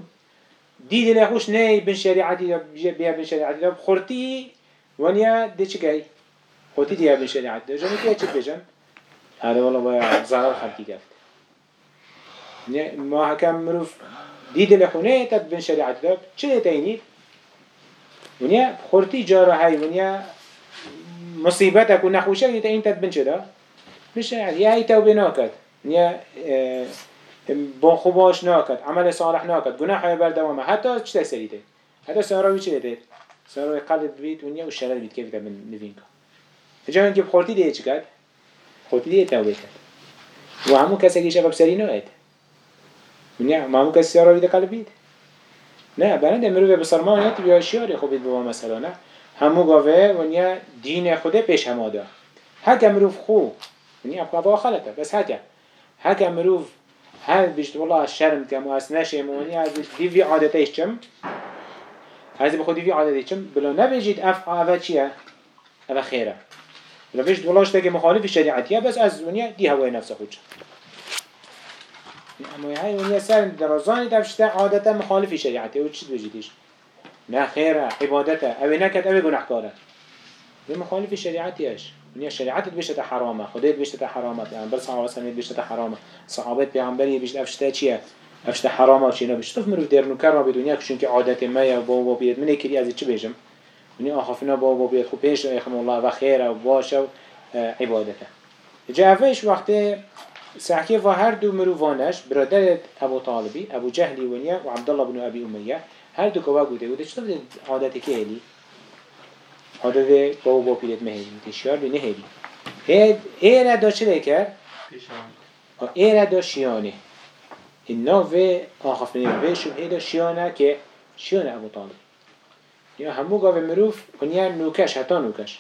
دید نخوش نه بن شریعتی بیا بن شریعتی دا خورتی ونیا ده چه گی؟ خورتی دیا بن شریعتی ده. جمعی که چه بجن هذا والله باید ضرر خلقی گفت. ما هکم مروف دید لخونه تد بن شریعتی دا چه تینید ونیا خورتی جارا های مصیبتك و نخوشك دیتا این تد بن چدا بشه یا هی توبه ناکد. یا بان خوباش ناکد عمل صالح ناکد. گناه های بردوامه حتى چه سریده حتی سهراوی چه ده سهراوی قلب بید ونيا نیا و كيف بید که بیتا بن نوین کن. جا اینکه بخورتی دیه چه کد خورتی دیه توبه کد و همون کسی که شباب سری ناید. و نیا همون ده قلب بید نه بنا ده مروه بسرمان هات بیا شیاری خوبید بابا مثلا نه. همو گاوه ونیا دین خوده پیش همه دا هکه مروف خو ونیا ابقا خلطه بس هکه هکه مروف هر بیشت والله شرم و از نشم ونیا دیوی عادتش چم هز بخو دیوی عادتش چم بلا نبیجید اف اوه چیه؟ اوه خیره. بلا بیشت والله شتاک مخالف شریعتیه بس از ونیا دی هوای نفس خود اما هاي ونیا سر درازانی تفشته عادتا مخالف شریعتیه. و چی بجیدیش؟ نه خیره عبادته اوه نکد اوه گناه کاره به مخالف شریعتی اش ونیا شریعتت بشت حرامه خودت بشت حرامه پیامبر صلی الله علیه و سلم بشت حرامه. صحابت پیامبری بشت افشته چیه؟ افشته حرامه و چیه بشت مرو در نکر ما بدونیا چون که عادت ما یا بابا بیاد. من کلی از چی بجم ونیا آخافنا بابا بیاد. خوب پیش ایخم الله و خیره و باشه و عبادته جافش وقتی سعكي و هر دو مروفانش برادر ابو طالبي ابو جهلي ونيا وعبد الله بن ابي اميه هر دو کوا گوده گوده چطور عادت که هلی عادت بابا با پیرت مهلی بوده شیار بینه هلی ایره دا چه کرد؟ ایره دا شیانه اینا و آخفنه و شبهه دا شیانه که شیانه ابو طالب. یا همو گاوه مروف کنیا نوکش حتی نوکش.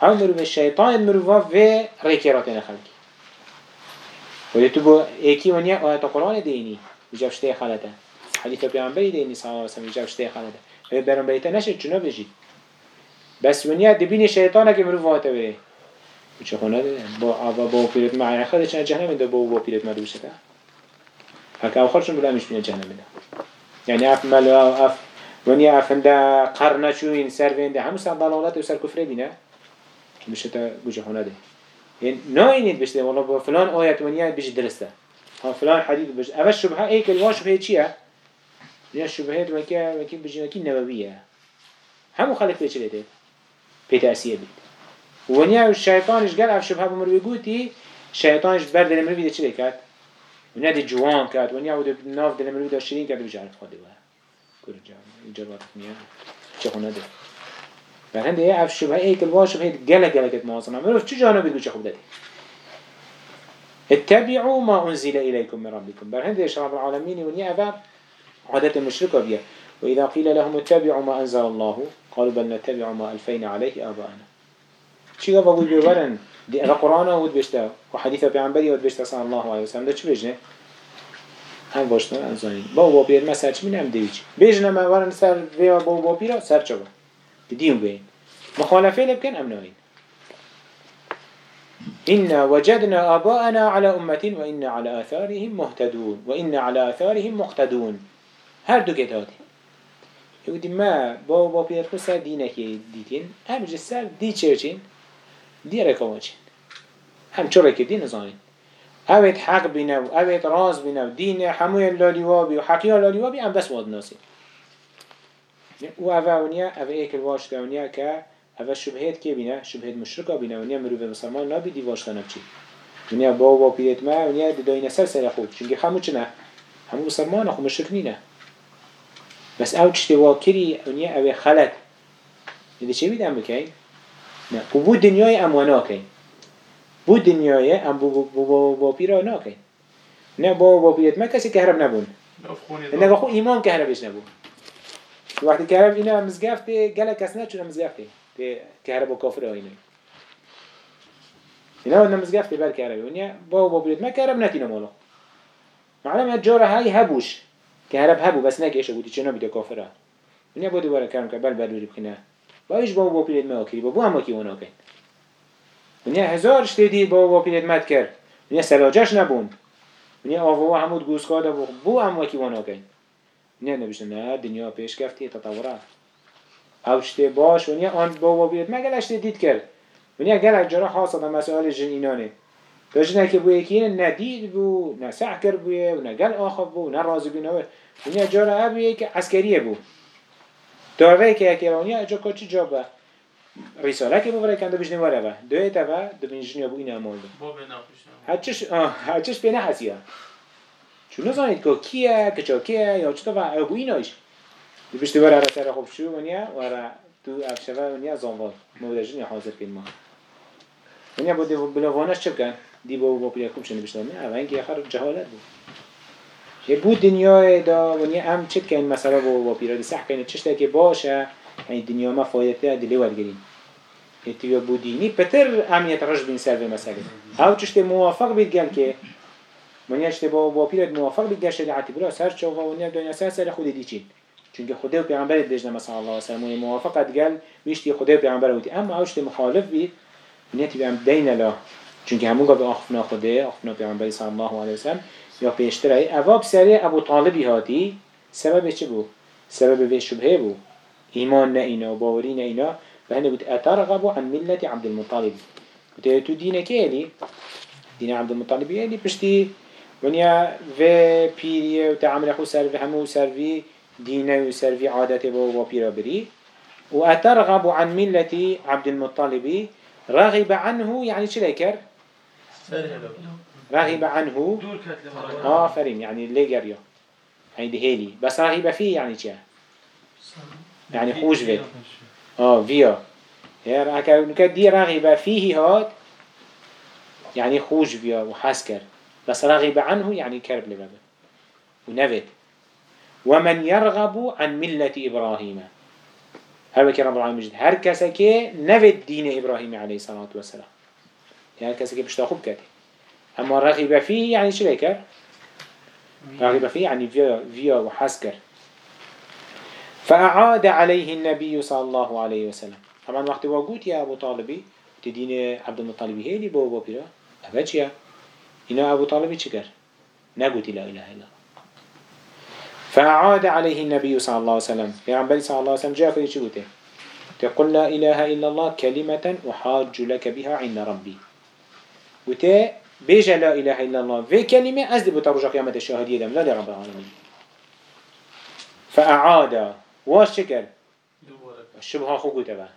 هم مروف شیطان مروفا و ریکرات نخلکی ولی تو با ایکی ونیا آیت قرآن دینی. بجفشته خلطه. حديث پیامبری دینی صلی الله علیه و سلم جاب شته خالده به برام بیت نشه چنو بجید. بس ونیا دبین شیطان که مرو واته بره. چه خونه با آوا با پیرت معی خود چه جهنم ده با با پیرت مرو شده. هکا خودشون بلا مش بینه جهنم ده یعنی اف ملو اف ونیا افنده قرن چوین سر وینده همون سر ضلالت و سر کفر دینه بشه تا گوشه خونه ده. يعني ناينید بشه با فلان آیت ونیا بشه درسته. ها فلان حديث بشه. اول شبهه ای کلمه شبهه چیه؟ یا شبهات وكا وكا بجنكي نووية. همو خلق بيش لده بي تأسيه بيت. ونیا الشيطانش قال؟ اف شبهة بمروي قوتي شيطانش برد المروي ده چه كات. ونیا دی جوان کرد ونیا و ناف دل مروی شیرین کرد بجا عرف خواهده وها کرد جا جواب نیا چه خونه ده بر هنده اف شبه ایک الواش شبه گله گله کت معاصمه مروف چه جانو بگو چه خوب ده اتبعوا ما أنزل إليكم من ربكم. بر هنده رب العالمين ونيا أفا عادة المشركة بيه وإذا قيل لهم اتبعوا ما أنزل الله قالوا بل نتبع ما ألفين عليه آباءنا. شو قبل بقول بيورن دي أنا قرآن ود بيشتا. وحديث بيعنبري ود بيشتا صلى الله عليه وسلم. ده شو بيجنه هم باشتنا انزاني باو بابير ما سرچ من هم ديوچ بيجنة ما ورن سر ويا باو بابيرا سر چوا. ديهم بين. مخالفين لبكن أم نوين؟ إنا وجدنا آباءنا على أمة وإنا على آثارهم مهتدون. وإنا على آثارهم مقتدون. هر دو كتاتي يقول ما با با پیر خو سر دینه که دیتین هم سر دی چرچین دی رکاوچین هم چرا که دین زانین اوید حق بینو اوید راز بینو دین هموی لالیوابی و حقی لالیوابی هم بس واد ناسین و اوه اونیا اوه ایک الواش اونیا که اوه شبهت که بینه؟ شبهت مشرکا بینه. اونیا مروف مسلمان نابی دی واش تنب چی؟ اونیا با با پیرت ما اونیا داینه سر سر خود. چونکه همو چنه همو مسلمان خو مشرک نینه بس أو تشتي واكري ونيا أو خلط اللي چه بيد ام بكين نه و بو دنیای ام وناكين بو دنیای ام بو بو پیرا ناكين نه بو پیرت ما کسی كهرب نبون نه بخو ایمان كهربش نبون وقتی كهرب اینا مزگفته گله کس نه چون مزگفته ته كهرب و کافر آینه اینا ون مزگفته بر كهرب ونیا بو بو پیرت ما كهرب نتینه مالا معلومه جاره های هبوش که هرب هبو بس نکش بودی چنا بیده کافره من بودی وارا کارم که بل بلوری بکنه باش با با پیلت ما با بو هم کی اونا کن. من هزار شتی با با پیلت مد کرد. من سلاجش نبون من آوا همود گوز کاده بو بو هم کی اونا کن. نه نبیشه نه دنیا پیش کفتی تطوره أو شتی باش و آن با با پیلت مگه دید کرد. من گلک جرا حاصل مسائل جن اینانه بجنا که بوی که نه دید بو نه سعکر بوی و نه گل آخف بو نه رازی بو نه ونیا جارا ابوی که عسکریه بو داره که یکی ونیا اجا کچی جا با رساله که بوره کنده بجنه واره با. دوی تا با دو بینجنیا بو این امال دو هچش هچش بینه حسیه چون نزانید که کیه که چا کیه یا چطور با ابو اینایش. دو بجنه واره را سر خوب شو ونیا واره تو افشوه ونیا زنوال مودجنی حاضر کن ما. ونیا بوده بلاوانش چه بکن؟ دی با با پلی خوب شنی بشنم نه اول اینکه آخر جهالت بود. یه بود دنیای دا ونی ام چت کن مثلا با با پیرادی صح کن که باشه یعنی دنیا ما فایده دلی ورگرین اتیو بودینی پتر امیت رش بین سر به مسئله. او چشته موافق بید گل که؟ ونی چشته با با پیراد موافق بید گل شریعتی بلا سر چوغا ونی دنیا سر سر خود دیچین چونکه خدا و پیامبر دیجنا مثلا الله سلام موافقت گل میشتی خدا و پیامبر بودی. اما اوشت مخالف بید نیتی بیم دین لا. چونکه همون گفت آخفنا خوده آخفنا پیغمبری صلی الله علیه وسلم یا پیشتره اواب سری ابو طالبی هاتی سبب چه بود؟ سبب به شبهه بود. ایمان نه اینا باوری نه اینا. و هنه بود. اترغبو عن ملت عبد المطالب بود تو دینه که ایلی؟ دین عبد المطالب ایلی پشتی. ونیا و پیری و تعامل خو سر و همو سر وی دینه و سر وی عادت با و پیرا بری و اترغب عن ملت عبد المطالب رغب عنه يعني شو ذكر؟ رغب عنه. فريم يعني اللي يعني دهيلي بس رغب فيه يعني چه يعني خوش في آه فيا يعني دي رغب فيه هاد يعني خوش فيا وحسكر بس رغب عنه يعني كرب لبابا ونفد ومن يرغب عن ملة إبراهيم هل بكي رب العالمين جد هر كسا نفد دين إبراهيم عليه الصلاة والسلام. يعني كسا كي بشتاخب كده أما رغب فيه يعني شو ليكر رغب فيه يعني فيا فيا وحسكر. فأعاد عليه النبي صلى الله عليه وسلم. طبعا وقت وقوت يا أبو طالبي تدين عبد المطالب هي اللي بو بو بيرا أفاتش يا إنا أبو طالبي شكر؟ نقول لا إله إلا الله. فأعاد عليه النبي صلى الله عليه وسلم. عمبالي صلى الله عليه وسلم جاء في شبوته تقول لا إله إلا الله كلمة وحاج لك بها عند ربي. وتي بيجا لا إله إلا الله. في كلمة أزد بترجع قيامة الشهادية دم. لا رب العالمين. فأعاد. شكر الشبهة خوكو تبا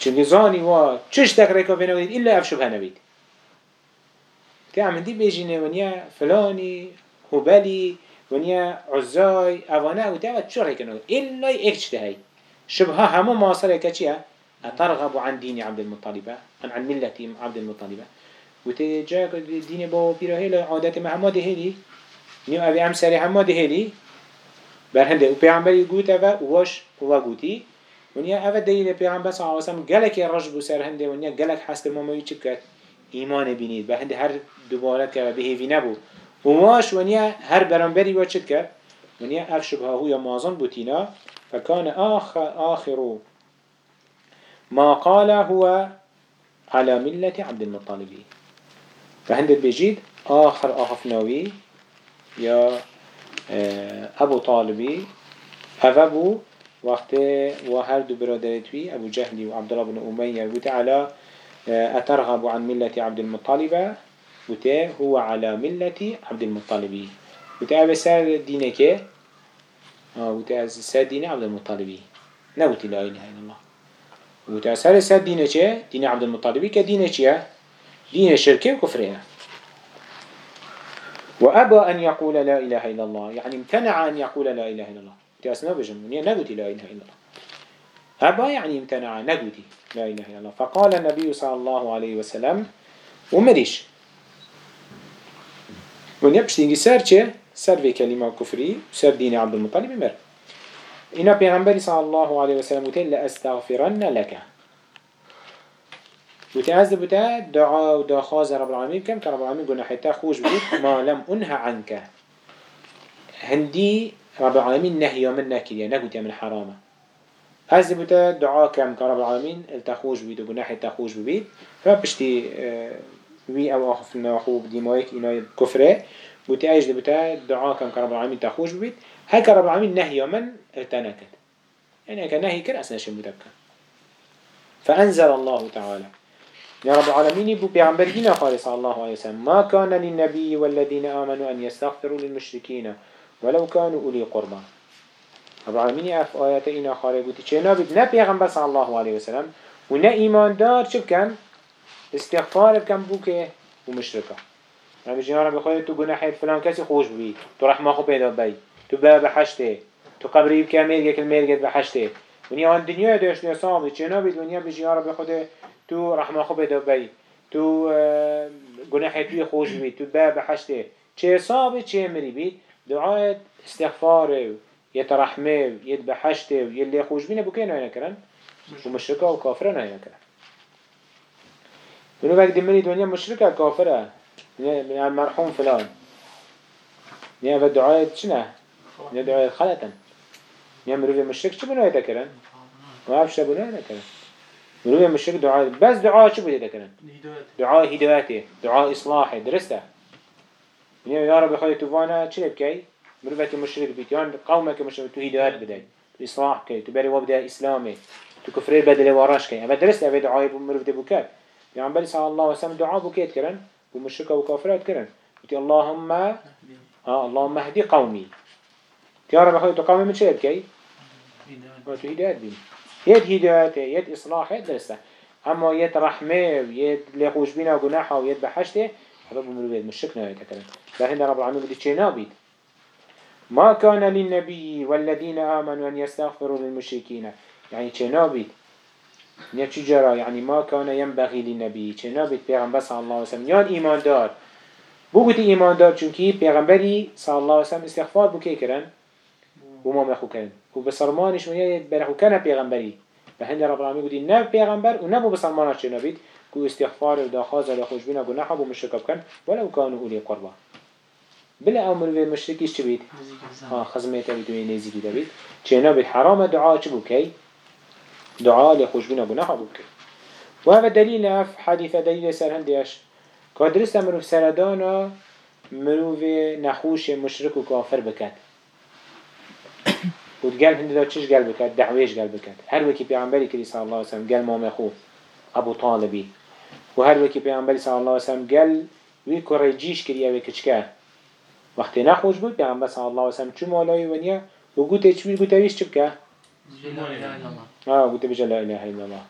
چونك زاني وا چش تكريكا بنويد إلا أف شبهة نبيد تعمل دي بيجينا ونيا فلاني هبالي ونيا عزاي أوانا وتعمل شو هيك إلا يكش هاي شبهة همو مواصلة كتشيا أترغب عن دين عبد المطلب عن ملة عبد المطلب. وتجاك دين بابا بيرا هلا عادات محمد هلي نيو أبي أم سري محمد هلي برهنده و پیغمبری گوت اوه واش و گوتی. ونیا اوه دلیل پیغمبر صلی الله علیه وسلم گلک رج بو سر هنده ونیا گلک حست مامایی چی کرد؟ ایمان بینید. هنده هر دوباره که به هیوی نبو و واش هر برانبری و چی کرد؟ ونیا هو مازن بوتینا فكان آخر, آخر ما قال هو على ملة عبد المطلب فهند بيجيد آخر آخفناوي يا آه، أبو طالبي أبو وقت وهر دو برادرتوي أبو جهلي وعبد الله بن أمية قلت على آه، أترغب عن ملة عبد المطلب قلت هو على ملة عبد المطلب. قلت أبا سار دينك؟ قلت سار دين عبد المطلب. نقلت لا إله إلا الله. قلت سار سار دينك؟ دين عبد المطلب. كدينك؟ دين شركه وكفره وأبى أن يقول لا إله إلا الله يعني امتنع أن يقول لا إله إلا الله. تأسنا بجمع نقولي لا إله إلا الله. أبى يعني امتنع نقولي لا إله إلا الله. فقال النبي صلى الله عليه وسلم ومريش من يبشتينجي سر چه؟ سر في كلمة كفري سر دين عبد المطلب مر. إنا بيغنبري صلى الله عليه وسلم قلت لأستغفرن لك. وتعز بتا دعاء ودخاز رب العالمين. كم كرب العالمين؟ قلنا حتى خوش بيت ما لم أنهى عنك. هندي رب العالمين نهي من نكيل يعني نقول من حرامة. عز بتا دعاء كم كرب العالمين؟ التخوش بيت وقلنا حتى خوش بيت فبشتي وي أو أخف ناخو بديمايك إنا كفره بوتي أيش بتا دعاء كم كرب العالمين تخوش بيت هاي كرب العالمين نهي من ارتنكت يعني كان نهي كر أسنا شمتك فأنزل الله تعالى. يا رب العالمين بو بيعنبر دينا خالص الله عليه وسلم ما كان للنبي والذين آمنوا أن يستغفروا للمشركين ولو كانوا أولي قربا. رب العالمين أف آيات إنا خالص قلت چه نابد نا بيغنبر صلى الله عليه وسلم ونا إيمان دار شو كان استغفار كان بوكي ومشركة يعني بجينا رب خالد تو جناح فلان كسي خوش بي تو رحمة خو بيدا بي تو باب بحشته تو قبري بكامل يك الميل بحشته ونیا آن دنیا داشت نسام چه نابید؟ ونیا بجی رب خود تو رحمه خوب دو بی. تو گناه توی خوش بید تو با بحشته چه صابه چه مری بید دعایت استغفار یت رحمه یت بحشته یلی خوش کرن و مشرکه و کافره نایه کرن منو وقت منی دنیا مشرکه کافره. من مرحوم فلان. نه و دعایت چنه نه؟ دعایت خلطن نه مروی مشرک چه بنایه تکرن و افشه بنایه تکرن مروي مشرك دعاء بس دعاء شو بده كرن دعاء هدايته دعاء إصلاحه درسته. يعني يا رب خلي توانا شو بكي مروي مشرك بيتيان قومك مشرك تو هدايات بدأ. تو إصلاح كي تو بري وبدا إسلامي. تو كفر بدل وراش كي. أما درست أبي دعاء مروي بكات يعني بل صلى الله عليه وسلم دعاء بكيت كرن ومشرك وكافرات كرن. قلت اللهم ها اللهم اهدي قومي. يا رب خلي قومي من شو بكي تو هدايات بين يد هدايته يد إصلاحه درسته. أما يد رحمة ويد لخوش بينا وجناحه ويد بحشته هذا بمرويد مش شكنا يتكلم لكن رب العالمين بدي شيء نابيد؟ ما كان للنبي والذين آمنوا أن يستغفروا للمشركين. يعني شيء نابيد؟ يعني جرى؟ يعني ما كان ينبغي للنبي. شيء نابيد؟ بيغمبر صلى الله عليه وسلم يان إيمان دار. بو قلت إيمان دار چونكي بيغمبري صلى الله عليه وسلم استغفار بو كرن وما مخو كرن و بسرمانش ونیا برخو کنه پیغمبری. به هند رب العالمین گویی نه پیغمبر و نه بو بسرمانش نبید کو استغفار و داخاز و خوشبین و گناه بو مشرک کن. ولو كانوا اولی قربا. بلا أمر به مشرکیش چه بید؟ ها خزمت بید و نزیکی دبید چه نبید حرام دعا چه بو کی؟ دعا لخوشبین و گناه بو کی. و هذا دلیل اف حدیث دلیل سر هندیش که درست مروف سردانا مروف نخوش مشرک و کافر و گل هندی دا چش قال بكات دعویش قال بكات هر وکی پیامبری کری صلی الله عليه وسلم گل مام خو ابو طالبی. و هر وکی پیامبری صلی الله عليه وسلم گل وی کره جیش کری اوی وقتی نخوش بود پیامبر صلی الله عليه وسلم چو مالای ونیا و گوته چوی گوته ویش الله. آه گوته بجا لا اله الا الله.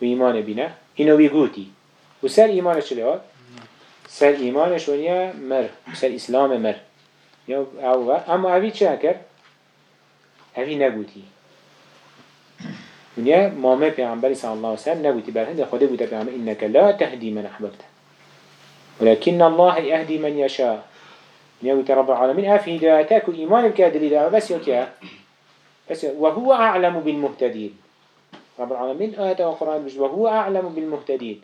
و ایمان بینه اینو وی گوتی. و سر ایمانش لیاد سر ایمانش ونیا مر. سر اسلام مر. یا او اما اوی چه کرد أبي نبوتي ونيا مامه پیغمبر صلى الله عليه وسلم نبوتي برهند خده بوده پیغمبر إنك لا تهدي من أحببت. ولكن الله يهدي من يشاء. ونيا رب العالمين أف هدايتك وإيمان بكادر بس يوكيا بس وهو أعلم بالمهتدين رب العالمين آيات القرآن بيش وهو أعلم بالمهتدين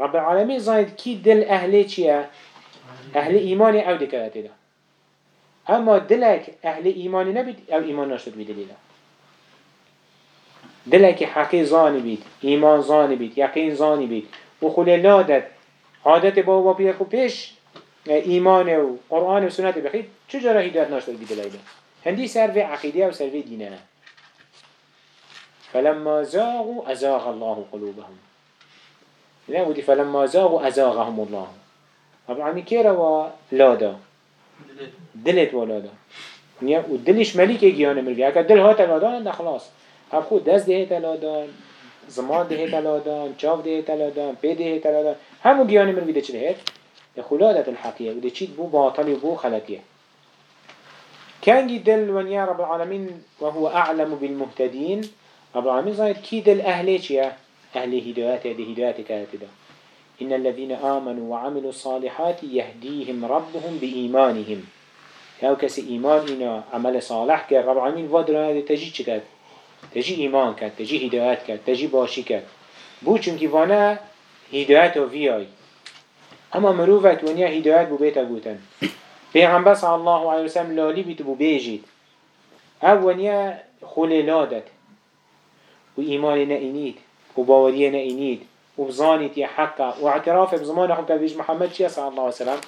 رب العالمين زايد كي دل أهلي چيا أهل إيماني أو دكاته ده أما دلك أهل إيماني نبيت أو إيمان ناشد بدليله دلك حقي زاني بيت إيمان زاني بيت يقين زاني بيت وخلي لادت عادت بابا بيخو بيش إيمان و قرآن و سنة بخير چجرا هدايت ناشد بدليله هندي سر عقيدة و سر ديننا فلما زاغوا أزاغ الله قلوبهم. لا ودي فلما زاغوا أزاغهم الله. طبعا كيرا ولادا دلت ولادا ودلش ملك يجيان ملكي هكا دل هات لادان ده خلاص هم خود دست دهت لادان زمان دهت لادان چاف دهت لادان پی دهت لادان. همو جيان ملكي ده چه دهت؟ خلادة الحقيقة وده چيت بو باطل وبو خلطية كان دل ونيا رب العالمين وهو أعلم بالمهتدين رب العالمين زايد كي دل أهلي چيا أهل هدايات هذه هدايات كاتدا إن الذين آمنوا وعملوا الصالحات يهديهم ربهم بإيمانهم. هاو كسي إيمان إنا عمل صالح كات رب العالمين هذا تجي چكات تجي إيمان كات تجي هدايات كات تجي باشي كات بو چونكي وأنا هدايات وفياي اما مروفت ونيا هدايات بو بيتا قوتن پیغمبر صلى الله عليه وسلم لالي بيت بو بيجيت أو ونيا خولي لادت و إيمان نئنيد و نئنيد و بزانيت يا حقا. و اعتراف بزمان خب كبيج محمد شيا صلى الله عليه وسلم.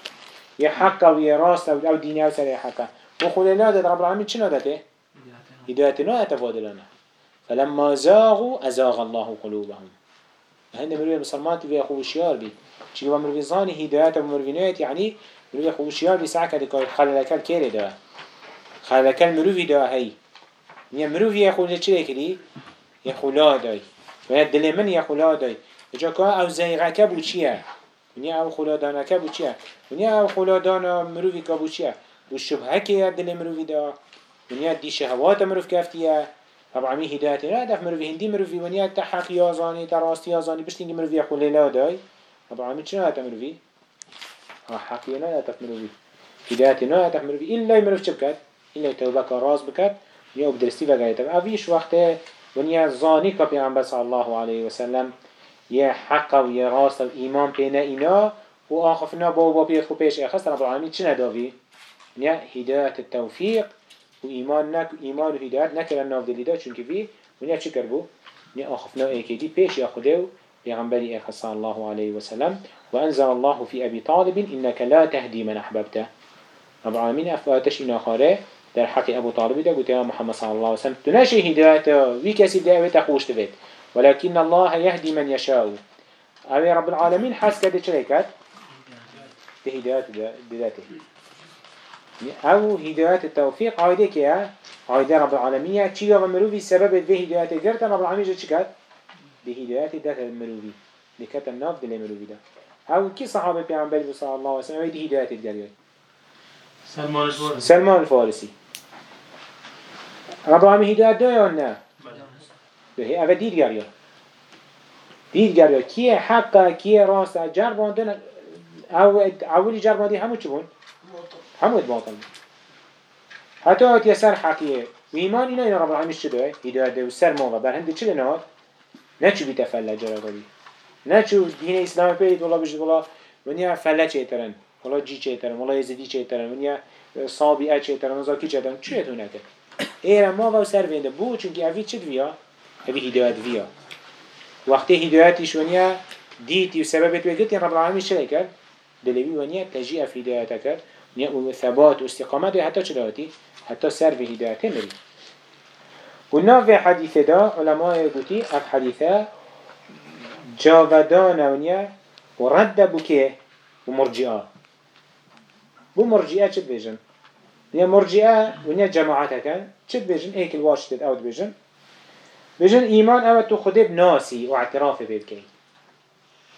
يا حقا و يا راست أو ديني أو سر يا حقا. و خولي لادت رب العالمين چه نادته؟ هدايتنا اتفادلنا فلما زاغوا أزاغ الله قلوبهم. هند مروي مسلمان تبي أخو شيار بي. چی و مروی زانی هدایت و مروی نیت یعنی مروی خوشیار بی سعی کرد که خلالکل کره دا. خلالکل مروی دا هی نیا مروی یه خود چه کری یه خلا من یه خلا دای جا که آو زیغکه بو چیه؟ نیا آو خلا دانکه بو چیه؟ نیا آو خلا دانا مروی که بو چیه؟ بو شبهه که دل مروی دا. نیا دی شهوات مروف کفتیه طبعا می هدایت نه دف مروی هندی مروی ونیا تحقیق یازانی تراستی یازانی بشتینگی مروی خلا دای. رب العالمين شنو هتعملوا فيه؟ ها حقينا هتعملوا فيه هدايتنا هتعملوا فيه إلا يمرف شبكت إلا توبك راز بكت يا بدرستي بقى طب أفيش وقت ونيا زاني كبي عن الله عليه وسلم يا حق ويا راس الإيمان بين إنا وآخفنا بابا بيخو بيش أخست رب العالمين شنو دافي نيا هداية التوفيق وإيمان نك إيمان وهداية نكر الناف دليدا چونك فيه ونيا چكر بو؟ نيا آخفنا إيكيدي بيش ياخده بيغنبري صلى الله عليه وسلم وأنزل الله في أبي طالب إنك لا تهدي من أحببته. رب العالمين أفاتش إنا خاره در حق أبو طالب ده يا محمد صلى الله عليه وسلم تناشي هدايته وي كسي دعوة تخوش تبيت ولكن الله يهدي من يشاء. أبي رب العالمين حس كده شريكات بهداية بذاته. أو هداية التوفيق. عايدة كيا عايدة رب العالمين. چي يغمرو في سبب به هداية جرت رب العالمين جا چكات بهدايات ده المروي لكت الناف دل المروي ده. أو كي صحابة پیغمبر صلى الله عليه وسلم هيدي هدايات الدريات سلمان الفارسي. سلمان الفارسي. رب العالمين هدايات ده يا نه به اوه دید گریا دید گریا کیه حقا کیه راسته؟ جرباندن او اولی جرباندی همو چی بون؟ همو باطل. حتی آت یسر حقیه. و ایمان اینا اینا رب العالمین چه دوه؟ هدایت و سر موقع بر هنده چه نهاد؟ نچو بیت فلج را داری. نچو دین اسلام پیت والله بجد والله ونیا فلج چه ترن؟ والله جی چه ترن؟ والله یزدی چه ترن؟ ونیا صابی چه ترن؟ نزاکی چه ترن؟ چه تو نکه ایره ما و سر وینده بو چونکه اوی چه ویا اوی هدایت ویا وقتی هدایتش ونیا دیتی و سببت وگت رب العالمین چه کرد؟ دلوی ونیا تجیه فی هدایت کرد. ونیا و ثبات و استقامت حتی چه داتی حتی سر به هدایت مری قلنا في حديث دا علماء قوتي اف حديثة جاودان ونيا ورد بكي ومرجئة بو مرجئة چد بيجن ونيا مرجئة ونيا جماعتك چد بيجن ايك الواشتد اوت بيجن بيجن إيمان أو تو خده بناسي واعتراف بيبكي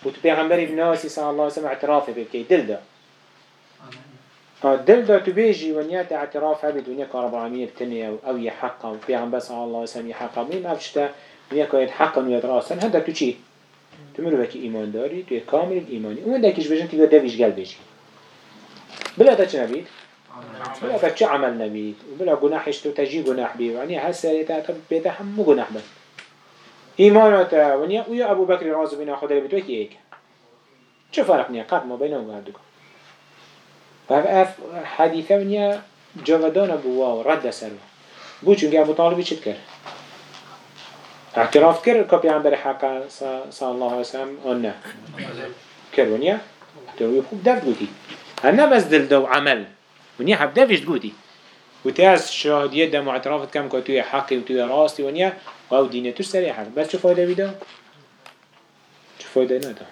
و تو پیغمبری بناسی صلی الله علیه وسلم اعتراف بکی دل دا دل دا تو بیجی و نیت اعتراف کار بعمی بتنی أو أو يحقا و پیغمبر صلی الله علیه وسلم يحقا مين افشتا دنیا کار حقا و يدراسن هنده تو چی؟ تو مرو بکی ایمان داری تو کامل ایمانی اون دکیش بجن دویش گل بیجی بلا نبید؟ بلا دا چه عمل نبید و بلا گناحش تو تجی گناح بی یعنی هسه تا بیتا همو گناح بید ایماناتا ونیا أو یا أبو بکر رازو بنا خدا بیتوی که ایک چه فرق نیا قد ما بینهم هر دوکن فهف حديثة ونيا جوادان بوا ورد سروا بو چونك أبو طالب چت كر اعتراف كر كبي عن بر حقا صلى الله عليه وسلم أنا كر ونيا تو خوب دفت هنا بس دل دو عمل. ونيا حب دفت قوتي وتاز شهادية دم اعترافت كم كتوية حقي وتوية راستي ونيا واو دينه تو سريع حق بس شو فايدة بيدا شو فايدة نادا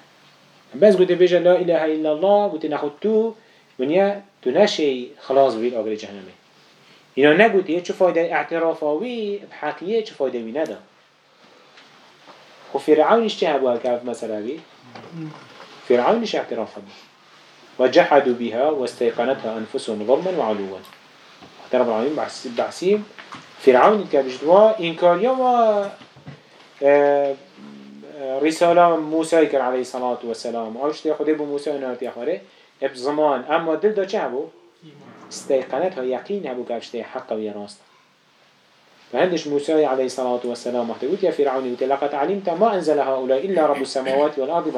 بس قلت بيجا لا إله إلا الله قلت ناخد تو ونیا تو نشی خلاص بید آگر جهنمه اینا نگوتی یه چه فایده اعترافاوی حقیه چه فایده وی ندا؟ خو فرعونش چه هبوها که مثلا بید فرعونش اعتراف بید وجحدوا بها واستيقنتها أنفسهم ظلما وعلوا. حتى رب العالمين بعسيم فرعون كبجدوا إنكاريا و رسالة موسى عليه الصلاة والسلام. أوش تأخذ أبو موسى ونهار أخواره اب زمان. اما دل دا چه هبو؟ استيقنت ها يقين هبو که اشتي حق و يراست فهندش موسى عليه الصلاة والسلام وقت قلت يا فرعون لقد علمت ما أنزل هؤلاء إلا رب السماوات والأرض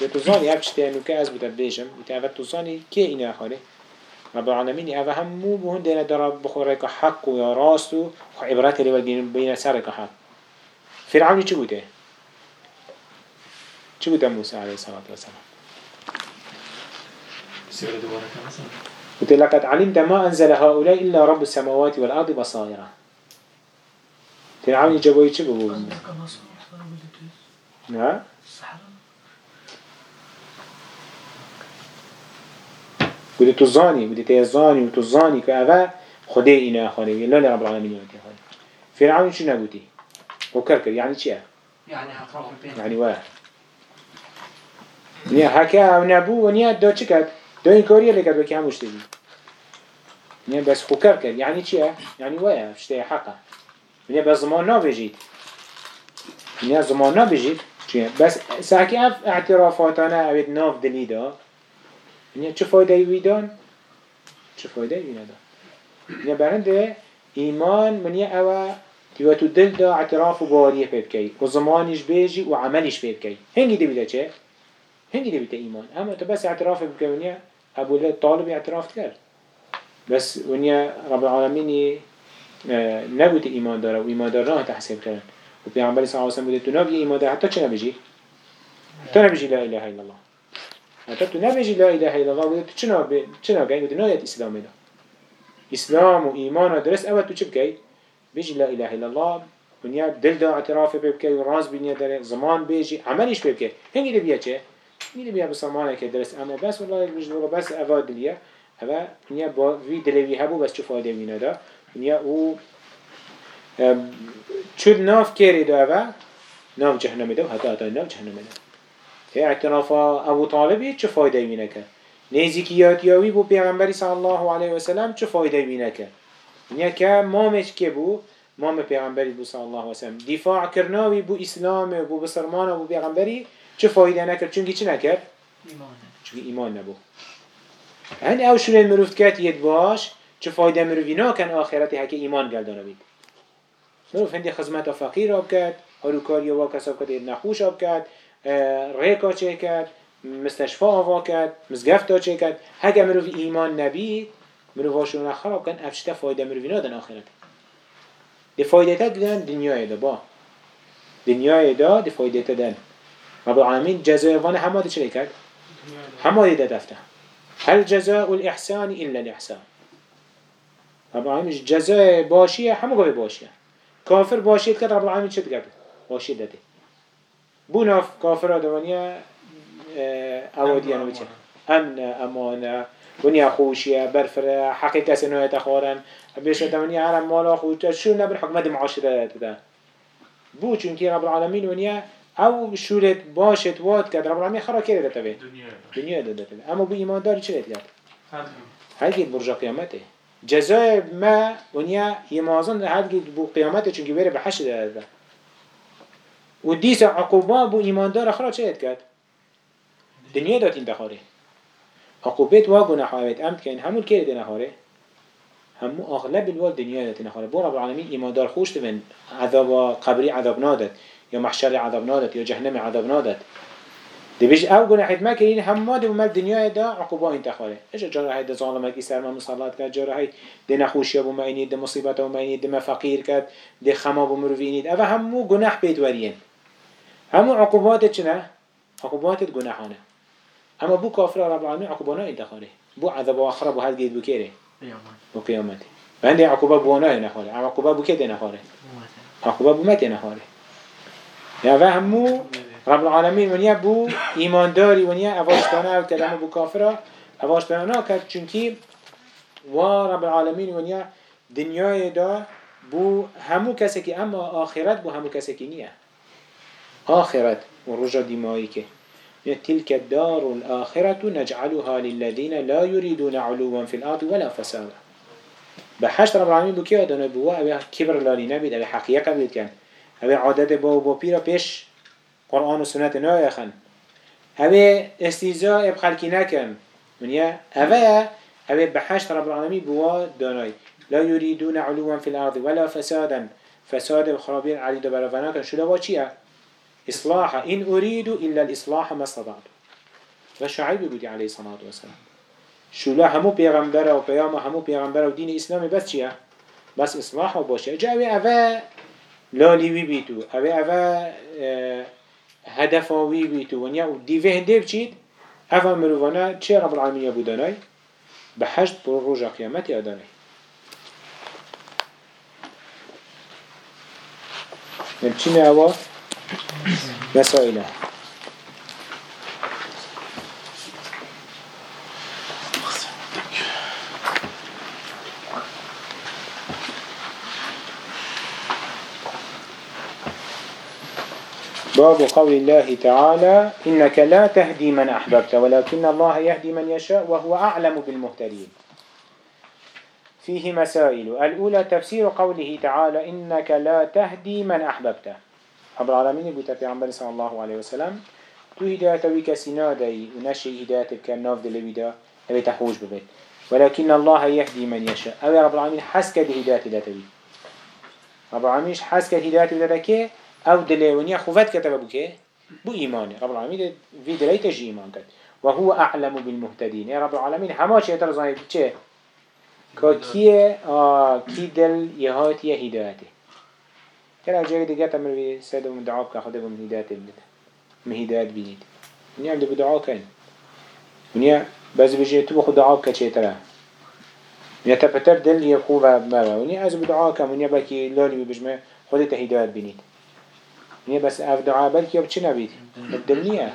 بصائرة تزاني أبشتي أنه كأز بتبليجم قلت أفت تزاني كي إنا أخواني رب العالمين أفا همو بهن دينا درب بخوريك حق ويا راست وعبرات اللي بين سارك حق فرعون چه قلت؟ چه قلت موسى عليه الصلاة والسلام قلت لقد علمت ما أنزل هؤلاء إلا رب السماوات والأرض بصائرة فرعون جابوا يجيب أبو نعم قلت تزاني قلت تزاني وتزاني كأفا خدي إنا خاني لا لرب العالمين يوتي خاني فرعون شو نقولتي وكركر يعني شيء يعني أطراف البيت يعني واه نيا هكا ونبو ونيا دو چكت دو این کاریه لگد بکی هموش دیدی نه بس خوکر کرد. یعنی چیه؟ یعنی ویا شته حقه. نه بس زمان نبیجید نه زمان نبیجید چیه؟ بس ساکی اف اعترافاتانه اوید ناف دلی دا نه چه فایده ای ویدان؟ چه فایده ای ویدان؟ نه برنده ایمان منیه اوه تیوه تو دل دا اعتراف و باریه پی بکی و زمانش بیجی و عملش پی بکی هنگی دی بیده چه؟ هنگی دی بیده ایمان اما تو بس اعتراف بکنیه أبو طالب اعتراف کرد بس ونیا رب العالمين آه، نبوت إيمان داره و إيمان داره تحسب كرن و پیامبر صلی الله علیه و سلم تو نبی ایمان داره حتی چه نبیجی؟ حتی نبیجی لا اله الا الله حتی تو نبیجی لا اله الا الله بودی تو چه نبی چه نبی بودی نهایت اسلام ده اسلام و ایمان و درست اول تو چه بکی؟ بیجی لا اله الا الله ونیا دل دا اعتراف بکی و راز بینی داره زمان بیجی عملش بکی هنگی بیا چه؟ مين بيها بسلمانه كدرس أما بس والله مش نقول بس أفاد دليا هذا نيا با في دلوي هبو بس شوف هذا مين هذا نيا و شد ناف كيري ده هذا ناف جهنم ده هذا هذا ناف جهنم هي اعتراف أبو طالب شو فايدة منك نزیکیات یاوی بو پیغمبری صلی الله علیه و سلم چه فایده بینه که نیا که مامش که بو مام پیغمبری بو صلی الله علیه و سلم دفاع کرناوی بو اسلام بو بسرمان بو پیغمبری چه فایده نکرد؟ چونکی چی نکرد؟ ایمان چونکی ایمان نبود. هن او شروع مروفت کرد ید باش چه فایده مروفی ناکن آخرتی هک ایمان گلدانه بید مروف هندی خدمت فقیر آب کرد هروکاری و کساب کرد نخوش آب کرد. ریکا چه کرد؟ مستشفا آوا کرد مزگفتا چه کرد؟ هگه مروف ایمان مروف مروفاشون خراب کن افشته فایده مروفی نادن آخرت. دی فایده تا دن دنیای دا با. دنیای دا دی فایده تا دن. رب العالمین جزای وان همه دی چه کرد؟ همه دی دفته هل جزاء الاحسان الا الاحسان. رب العالمین جزای باشیه همه گوه باشیه. کافر باشید که رب العالمین چه بگرد باشید داده. بونا كافر دوانيا أودي أنا بيتش أمن أمانة. ونيا خوشية برفرة حقيقة سنوية تخورن بيش دوانيا على مالا خوشة شو نبر حكمة معاشرة ده بو چونكي رب العالمين ونيا أو شورت باشت واد کرد. رب العالمین خرا کرده تبه دنیا داده. تبه اما بو ایمان داری چه کرد؟ هر هرگی برجا قیامته. جزای ما ونیا یمازن هرگی بو قیامته چونکه بره به حشر داده. و دیس عقوبا بو ایمان دار خرا چه کرد؟ دنیا داد این دخاره عقوبت و گناهایت امد که این همون که ده نخاره همو اغلب الوال دنیا داد نخاره بو رب العالمین ایمان دار خوش تبن عذاب قبری عذاب نادد یا محشر عذاب نادد یا جهنم عذاب نادد دی بیش او گناهت ما که این همه دو مال دنیا دا عقوبا این تخاره ايش جرا هاي ده ظالمه سر ما مصالات کرد جرا هاي ده نخوشی بو اینید ده مصیبت بو اینید ده ما فقیر کرد ده خما بو مروینید او همو گناه بید ورین همو عقوبات چنه عقوبات گناهانه. اما بو کافر رب العالمین عقوبانا این تخاره بو عذاب آخره بو هل گید بو کره بو قیامته و هنده عقوبه بو نه نخاره اما عقوبه بو که ده نخاره عقوبه بو مت نخاره یا و همو رب العالمین ونیا بو ایمانداری ونیا اواشتانه او کلمه بو کافره اواشتانه کرد. چونکی و رب العالمین ونیا دنیای دا بو همو کسی که اما آخرت بو همو کسی که نیه. آخرت و رجا دیمایی که. تلك الدار الآخرة نجعلها للذين لا يريدون علوا في الأرض ولا فسادا بحشت رب العالمين بكي أدنى بوا أبي كبر لالي نبيد أبي حقيقة بيد كان أبي عادت بوا بوا بيرا بيش قرآن و سنة نايا خن. أبي استيزاء بخلقي نكن من يا أبي أبي بحشت رب العالمين بوا داناي لا يريدون علوا في الأرض ولا فسادا فساد الخرابين علي شو لوا چيه إصلاح إن أريد إلا الإصلاح ما استطعت. وشعيب يقول عليه الصلاة والسلام. شو لا همو پیغمبر و پیام همو پیغمبر و دین اسلامی بس چیه؟ بس إصلاح و باشه. جا اوه اوه لالی وی بیتو. اوه اوه هدف وی بیتو. ونیا و دیوه هنده بچید اوه مروفانه چه رب العالمین یبودانای؟ بحشت برو روژا قیامت یادانای نبچینه اوه مسائله باب قول الله تعالى إنك لا تهدي من أحببت ولكن الله يهدي من يشاء وهو أعلم بالمهتدين. فيه مسائل. الأولى تفسير قوله تعالى إنك لا تهدي من أحببت. رب العالمين في عمبر صلى الله عليه وسلم. تو هداية وي كسينا داي ونشي هداية بكان ناف دلوي دا أبي تحوش ببيت ولكن الله يهدي من يشاء أبي رب العالمين حس كد هداية داتوي رب العالمين حس كد هداية داتك أو دلوي خوفت كتب بك بو إيماني رب العالمين في دلي تجي إيمان كد وهو أعلم بالمهتدين يا رب العالمين هماش يترزاي بچه كي آه كي دل يهاتي هدايته كلا جاي دیگه تمر سيد من دعاب که خدا من هدایت بده من بینید منی هم دو دعا کن منی بعضی بجی تو خود دعاب که چه تره منی تپتر دل یه خوب مرا منی از بدعا کن منی بکی لالی بجمه خودت هدایت بینید منی بس اف دعا بلکی اب چه نبید الدل نیه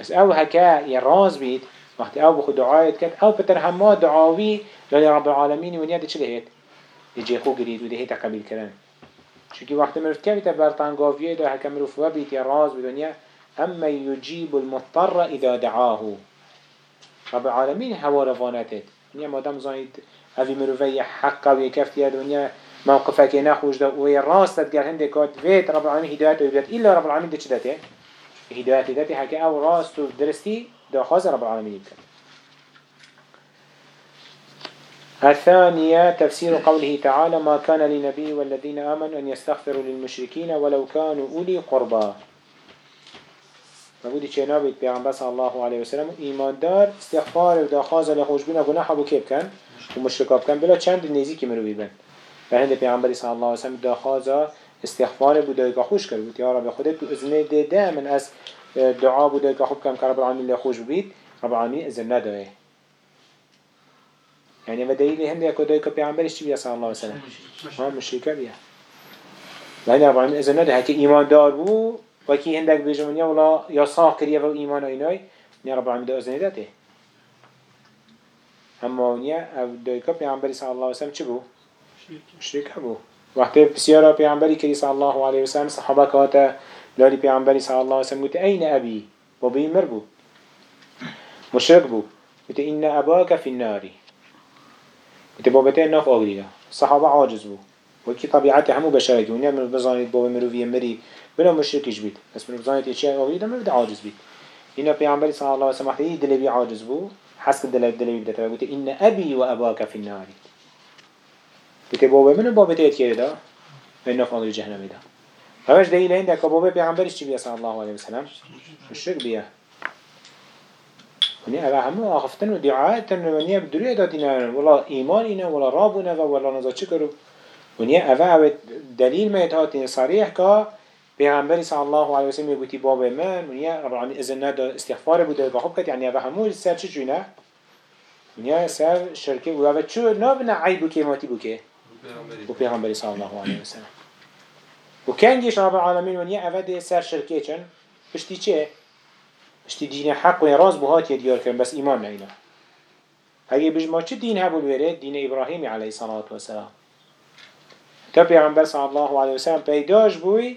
بس أو هكا يراز بيت وقت أو بخو دعايت كت أو بتر هما دعاوي لرب العالمين ونيا دي چه لهيت دي جيخو قريد ودي هيتا قبيل كرن چونکی وقت مرد که بیت برطنگاویه ده هکم مروف و بیت راز بدنیا اما يجيب المضطر اذا دعاه. رب العالمين هوا رفانتت دنیا مادم زاید اوی مروفی حقا و یکفتی دنیا موقفك نخوش ده وهي راست تقال هندي كات فيت رب العالمين هدايته وبيت إلا رب العالمين ده شدته هدايته ده حكي أو راست ودرستي ده خاص رب العالمين يبكت الثانية تفسير قوله تعالى ما كان لنبي والذين آمنوا أن يستغفروا للمشركين ولو كانوا أولي قربا چه نابد پیغمبر صلى الله عليه وسلم ایمان دار استغفار و داخاز لخوش بنا گناح بو كيب كان و مشركاب كان بلا چند نزيكي منو بيبن فهند پیغمبر صلى الله عليه وسلم داخاز استغفار بو دايقا خوش کرد. يا رب خودت تو ازنه ده من از دعا بو دايقا خوب كان كرب العالمين لخوش ببيت رب العالمين ازن نداره يعني ما دليل هند يكو دويك بيعملش تبيه صلى الله عليه وسلم. ما مشركة بيه لأن رب العالمين إذا نده هكي إيمان دار بو وكي هندك بيجمون يا ولا يا صاقر يا إيمان أيناي يا رب العالمين ده أذن داته أما ونيا أو دويك بيعمل صلى الله عليه وسلم شبو مشركة بو وقت بسيارة بيعمل كي صلى الله عليه وسلم صحابة كواتا لالي پیغمبری صلى الله عليه وسلم قلت أين أبي بابي مربو مشرك بو. قلت إن أباك في النار بابتين ناف آغريدا الصحابة عاجز بو. وكي طبيعته همو بشرك ونيا من بزانيت بابا مروفية مري بلا مشركش بيت. بس من بزانيت اشياء آغريدا مرد عاجز بيت. إن پیغمبری صلى الله عليه وسلم حتى دلبي عاجز بو. حسك دلبي دلبي بدأت. قلت إن أبي وأباك في النار. قلت بابا من بابتين كيدا من ناف آغري جهنم دا. همش دلیل اینده که بابا بیا صلی الله علیه وسلم؟ مشرک بیا. ونیا اوه همه آخفتن و دعایتن و ونیا بدروی دادینا ولا ایمان اینه ولا رابونه و ولا نزا چی کرو؟ ونیا اوه اوه دلیل میت هاتی صریح که پیغمبری صلی الله علیه وسلم یکوتی باب من ونیا رب العالمین ازن ندا استغفار بوده و خوب کد یعنی اوه همه سر چی جوینه ونیا سر شرکه و اوه چو نابنا عیبو که ماتی بو که و پیغمبری صلی الله علیه وسلم و کنگیش رب العالمین و نیه اوه سر شرکه چن؟ پشتی چه؟ پشتی دین حق و راز بهات دیار کرن بس ایمان نینا اگه بج ما چه دین هبول وره دین ابراهیمی علیه صلاة و سلام. تا پیغمبر صلی الله علیه و سلم پیداش بوی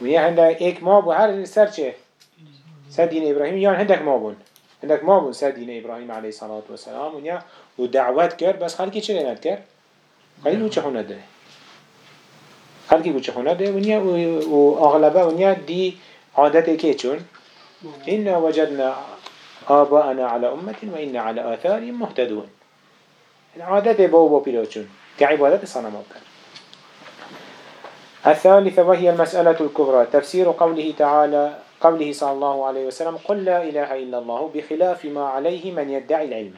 و نیه هنده ایک ما بو هر سر چه؟ سر دین ابراهیم یان هندک ما بون هندک ما بون سر دین ابراهیم علیه صلاة و سلام. و نیه و دعوت کرد بس خلکی چه ند کرد؟ خیلی أو چه خونه داره. خلقی بچه خونه ده ونیا و اغلبه ونیا دی عادت که چون؟ إنا وجدنا آباءنا على أمة وإنا على آثارهم مهتدون. العادة بو بو چون كعبادة صنمات الثالثة وهي المسألة الكبرى. تفسير قوله تعالى قوله صلى الله عليه وسلم قل لا إله إلا الله بخلاف ما عليه من يدعي العلم.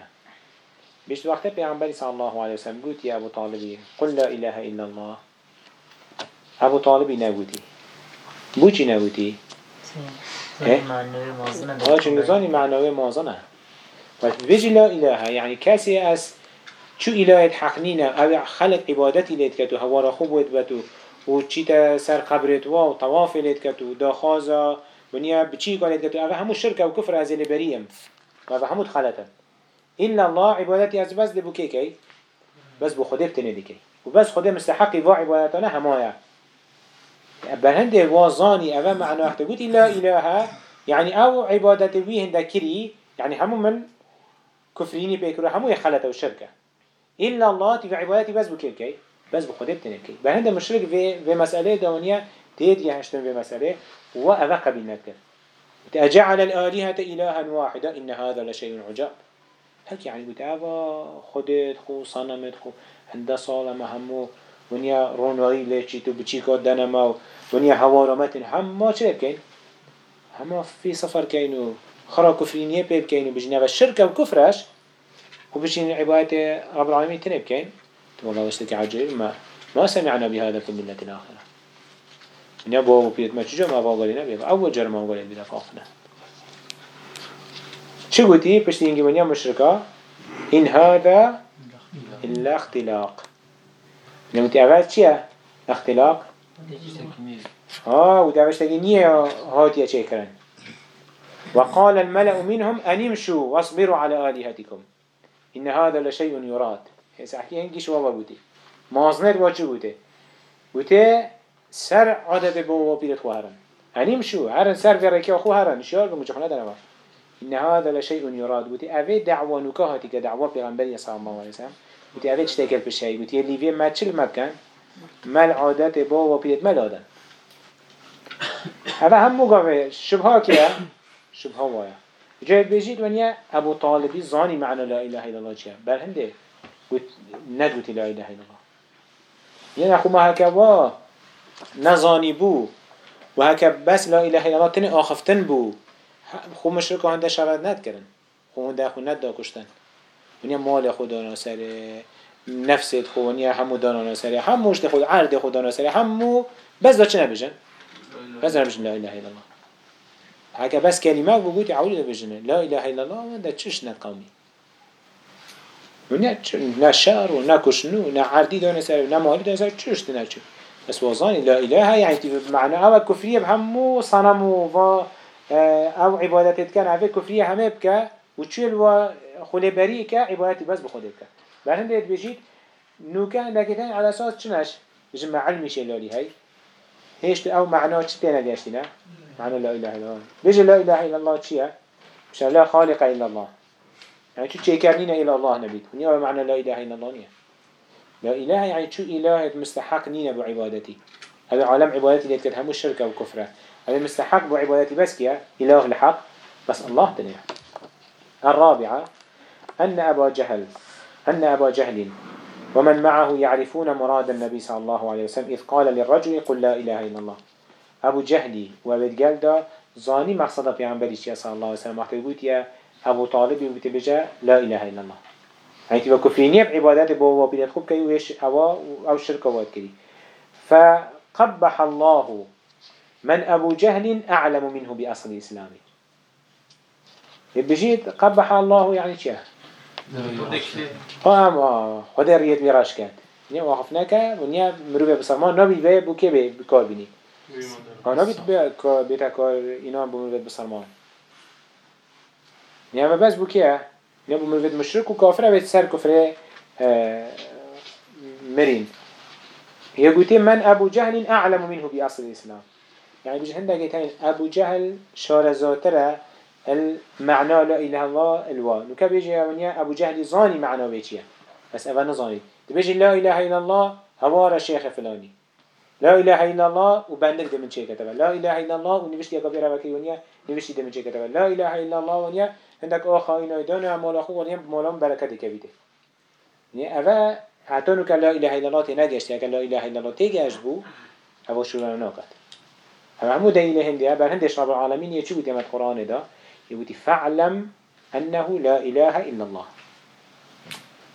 بيش وقت بيعنبري صلى الله عليه وسلم قلت يا أبو طالبي قل لا إله إلا الله. ابو طالبی نبودی بو چی معنوی معنوی مازنه و بجی لا اله یعنی کسی از چو الهت حق نینه او خلق عبادتی لید کتو هوا را خوب بود بتو و چی تا سر قبرت و طواف لید کتو داخازا بنیا بچی کنید کتو او همو شرک و کفر از بریم. و او همو خلطه. إلا الله عبادتی از بس دبو كي كي بس بو خده بتنه دي كي وبس خده مستحقي وا عبادتنا همايا برهنده وازاني أفا معنى وقت قلت لا إله. يعني أو عبادة بيه هندكري يعني همو من كفريني بيكرو همو يخلط وشركة إلا الله تبع عبادتي بس بكير كي بس بخده بتنكي برهنده مشرك في, في مسألة دونية تيد يهشتن في مسألة وأفا قبل نكر أجعل الآلهة إلها واحدة إن هذا لشيء عجاب. هيك يعني قلت أفا خدت خو صنمت خو هنده صالة همو ونیا رونایی لیچی تو بچی کات دنما و ونیا هوارمتن همه چه بکن؟ همه فی سفر کینو خرا کفرینیه پیب کینو بجنه و شرک و کفرش و بجین عبادت رب العالمین تنه بکن تو والله وشتك عجيب ما ما سمعنا بهذا الملة الآخرة ونیا بابا بيت ما چجا ما قالنا بيبا أول جرم ما قالنا بيدا فاقنا شو قلتي بشتي إنجي ونیا مشركة إن هذا إلا اختلاق. نمتي أول چيه اختلاق؟ آه ودعوش تجي نية هاتيا شكرا وقال الملأ منهم أن امشوا واصبروا على آلهتكم إن هذا لشيء يراد هسه أحكي هنجي شو بابا بودي مازنر واجو بودي بودي سر عدد بو وبيرت خوهرن أن امشوا هرن سر ركيا خو هرن. شيار بمجحنا دنوا إن هذا لشيء يراد بودي أبي دعوة نكاهتي كدعوة بيغنبري صلى الله عليه وسلم گوتی اوه چه تکل پشه گوتی یه لیویه ما مکن؟ مل عادت با و پیدت مل هذا اوه هم مقامه شبها که شبها وای. جاید بجید ونیا ابو طالبی زانی معنى لا اله الا الله چیه؟ بر هنده قلت ندوتي لا إله إلا الله. يعني أخو ما هكوا نزاني بو و وهكا بس لا إله إلا الله تني آخفتن بو. خو مشركة هنده شرط ند کرن خو هنده خو ند دا کشتن ونیا مال خدا سره نفست خوانیه همو دانا سری همو اشت خود عرض خود دانا همو بس دا چه نبیجن؟ بس دا نبیجن لا اله الا الله. هكا بس كلمة بقولي عولي نبيجن لا إله إلا الله وده تشش نقومي ونیا نه شعر و نه کشنو نه عردی دانه سر نه مالی دانه سر چش بس وظاني لا إله يعني معنى أو كفرية بهمو صنم و أو عبادتك كان عفوا كفرية همه بك وتشيل و خلي بريء عبادتي بس بخلي بك بعدين ديت بيجيت نوكا نكتان على أساس چنش بجمع علمي شلالي هاي هيش أو معناه چتنا ديشتنا معنى لا إله إلا الله. بيجي لا إله إلا الله شيء مش لا خالق إلا الله. يعني شو شيء كارنين إلى الله نبيت ونيا معنى لا إله إلا الله نيا لا إله يعني شو إله مستحق نينا بعبادتي هذا عالم عبادتي اللي تكون الشرك أو كفرة هذا مستحق بعبادتي بس كيا إله الحق بس الله تنيا الرابعة أن أبا جهل أن أبا جهل. ومن معه يعرفون مراد النبي صلى الله عليه وسلم إذ قال للرجل قل لا إله إلا الله. أبو جهلي وابد قال دا زاني مقصد في عمبريش صلى الله عليه وسلم؟ محتوى يا أبو طالب يبتبجا لا إله إلا الله. يعني تبقى كفرينية بعبادات بو وبيدات خوب كي ويش أو أو شركة واد كري فقبح الله من أبو جهل أعلم منه بأصل الإسلامي بجيت قبح الله يعني شيء ها ما خدا ريت ميراش كان نيا وقفناك ونيا مروبة بسرمان نبي بيه بو كي بيه بكار بيني ها نبي تبيه بيتا كار إنا بمروبة بسرمان نيا ما. بس بو كيه نيا بمروبة مشرك وكافر بيت سر كفر مرين يقولي من أبو جهل أعلم منه بأصل الإسلام. يعني بيجي هندك أبو جهل شارزاتره. المعنى لا إله الله الوا نكا بيجي ونيا أبو جهل زاني معنى بيجي بس أبا نزاني تبيجي لا إله إلا الله هوار الشيخ فلاني لا إله إلا الله وبندك ده من شيء كتبه لا إله إلا الله ونبشتي أكبر بكي ونيا نبشتي ده من شيء كتبه لا إله إلا الله ونيا عندك آخا إنا دانا مال أخو ونيا مالهم بركة كبيرة نيا أبا حتى لا إله إلا الله تناجش يا لا إله إلا الله تيجي بو أبو شو ناقت هم عمود إله هندي أبا هندش رب العالمين يشوف تمت القرآن ده يقول فعلم أنه لا إله إلا الله.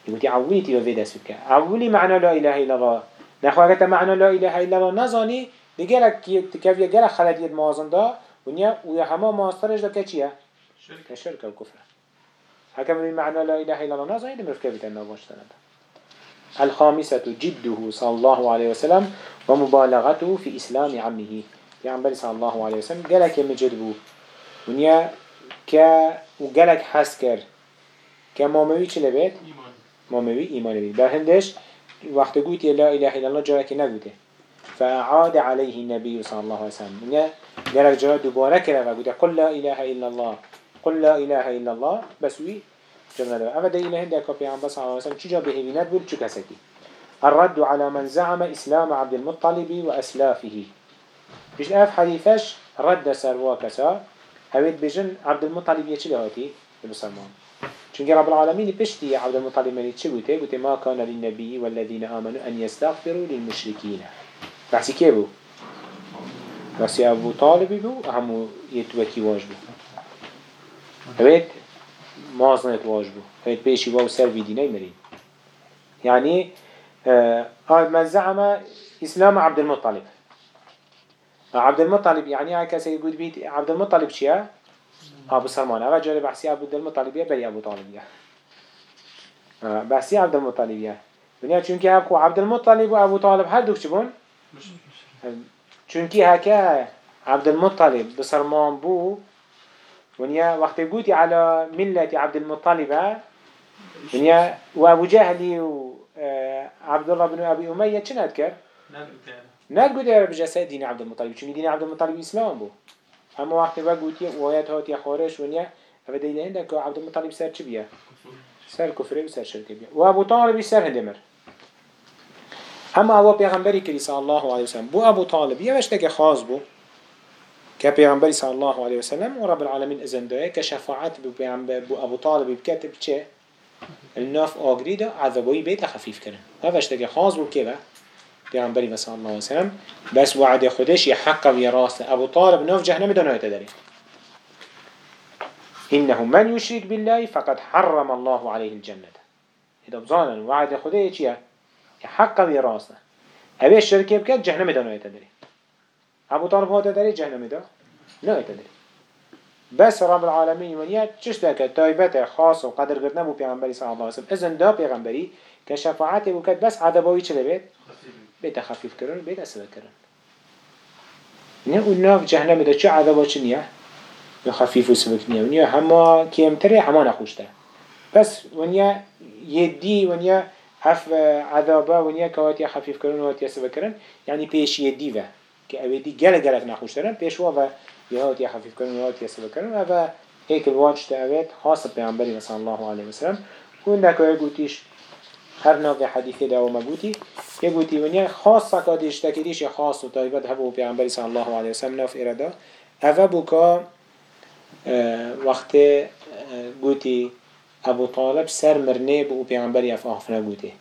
يقول عولي وفيدا سكا عولي معنى لا إله إلا الله. نخواهك معنى لا إله إلا الله. نظاني لجلك كيف يجلك خلد يد موازن دا ونيا ويا هما ماسترج دا كتشيا كشرك وكفر هكذا من معنى لا إله إلا الله. نظاني دمرف كيف تنباش تنبا الخامسة جده صلى الله عليه وسلم ومبالغته في إسلام عمه يعني صلى الله عليه وسلم قالك يمجدبو ونيا که و گلک حس کرد. که ماموی چه لبید؟ ماموی ایمان بید بر هندش وقت قلت لا إله إلا الله جارك نقوته فأعاد عليه النبي صلى الله عليه وسلم. من جارك جارك دوباره كده وقلت قل لا إله إلا الله. قل لا إله إلا الله. بس وي جمنا له أما ده إله هندك عن بس عليه وسلم چجا بهبينات بول چو كسكي الرد على من زعم إسلام عبد المطلب وأسلافه بيش أف حديثش رد سروا كسا هويت بيجن عبد المطلب يچي لهاتي المسلمان چونك رب العالمين بشتي عبد المطلب مني چه بوته بوته ما كان للنبي والذين آمنوا أن يستغفروا للمشركين بحثي كيه بو بس أبو طالب بو همو يتوكي واجبو هويت مازنت واجبو هويت بيشي واو سر في ديني مرين يعني آه من زعم إسلام عبد المطلب عبد المطلب يعني هاي كسي يقول بيت عبد المطلب شيا أبو سلمان. أبا جاري بحسي عبد المطلب يا بري أبو طالب يا بحسي عبد المطلب يا دنيا چونكي هاكو عبد المطلب وأبو طالب هل دوك چبون چونكي هكا عبد المطلب بسرمان بو ونيا وقت قوتي على ملة عبد المطلب ونيا وأبو جهلي وعبد الله بن أبي أمية چنات كر؟ نقول يا رب جسد دين عبد المطلب چون دين عبد المطلب إسلام بو اما وقت وقت وآيات هات يا خارج ونيا فبدا إلى عندك عبد المطلب سر چه بيا سر كفر وسر شرك بيا وأبو طالب سر هندمر. اما هو پیغمبری کری صلی الله علیه وسلم. بو ابو طالب. یه وشتک خاص بو که پیغمبری صلی الله علیه وسلم و رب العالمین ازن داره که شفاعت بو پیغمبر بو ابو طالب بکتب چه؟ الناف آگری دا عذابوی بیت خفیف کرن. ها وشتک خاص بو که پیامبری صلی الله وسلم. بس وعد خودش یه حق و راست ابو طالب نوف جهنم دنیا تدری إنه من يشرك بالله فقد حرم الله عليه الجنة إذا بظانا وعد حق و راست. أبي الشرك بكت جهنم دنیا تدری أبو طالب هو تدري جهنم دا لا تدري بس رب العالمين ونيا تشتك تايبته خاص وقدر قدنا بو پیغمبری صلی الله علیه وسلم. اذن دا پیغمبری که شفاعت وکد بس چه بید بيت خفيف كرن بيت أسبب كرن. نه اون ناف جهنم ده چه عذابا چه نیه؟ یا خفیف و سبک نیه. ونیا همه کمتره همه نخوشته. بس ونیا یدی ونیا هف عذابا ونیا كواتي خفيف كرن واتي سبب كرن يعني بيش يدي و. که اویدی گله گله نخوشترن پیش و يهات يخفف كرن يهات يسبب كرن هذا هيك الواجب تأويت خاصة بيعنبري صلى الله عليه وسلم كونك يقوليش هر ناف حديث ده وما قوتي يقولي ونيا خاصة كادش تكيديش خاص وطيبت هبو بيعنبري صلى الله عليه وسلم ناف إرادا أفا بوكا آه وقت آه قوتي أبو طالب سر مرنه بو بيعنبري أف آخفنا قوتي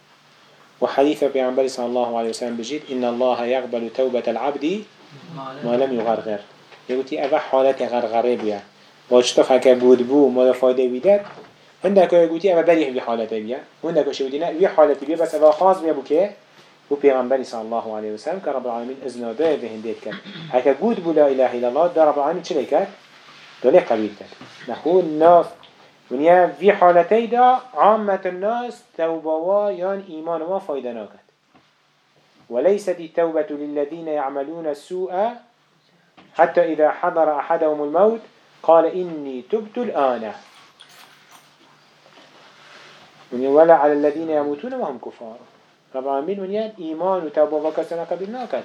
وحديث بيعنبري صلى الله عليه وسلم بجيت إن الله يقبل توبة العبد ما لم يغرغر يقولي أفا حالة غرغره بيا واجتف هكا بود بو ما فايدة بيدات عندك يقولي أفا بريح بحالة بيا. وعندك شودينا بي حالة بيا. بس أفا خاص بيا بكي و پیغمبری صلی الله علیه و سلم که رب العالمین اذن ده به هندیت کرد. هکا گود بو لا اله الا الله ده رب العالمین چه کرد؟ دوله قبیل کرد. نخو ناف ونیا في حالتي دا عامة الناس توبوا يان إيمان ما فايدة ناكت وليست التوبة للذين يعملون السوء حتى إذا حضر أحدهم الموت قال إني تبت الآن. ولا على الذين يموتون وهم كفار. رب العالمين ونيا إيمان وتوبة وكسنا قبل ناكت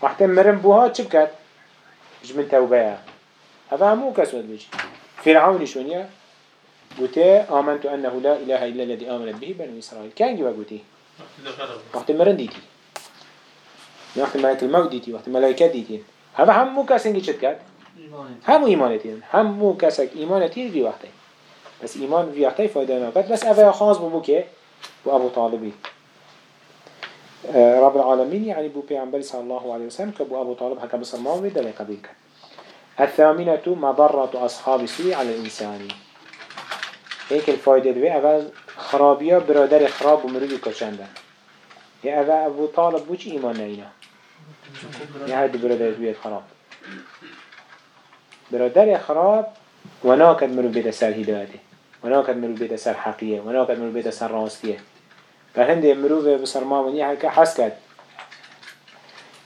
وقت مرم بوها چبكت مش من توبة هذا مو كسود بيجي فرعون شونيا قلت آمنت أنه لا إله إلا الذي آمنت به بنو إسرائيل كان جوا قلت وقت مرن ديتي وقت ملك الموت ديتي وقت ملائكة ديتي هذا هم مو كاسين جي شد هم إيمانتين هم مو كاسك إيمانتين في وقتي بس إيمان في وقتي فايدة ناقد بس أفا خاص ببوكي وأبو طالبي آه، رب العالمين يعني بو بيعنبري صلى الله عليه وسلم كبو أبو طالب حكا بسلمان ويدا لقبيل الثامنة مضرة أصحاب السوء على الإنسان. هيك الفايدة دوي أول خرابية برادر خراب ومروي كشنده يا أول أبو طالب بوش إيمان نينا يا هاد برادر دوي خراب. برادر خراب وناكد مرو بيت سر هدايته وناكد مرو بيت سر حقية وناكد مرو بيت سر راستية. مرو بسر ما ونيا هكا حسكت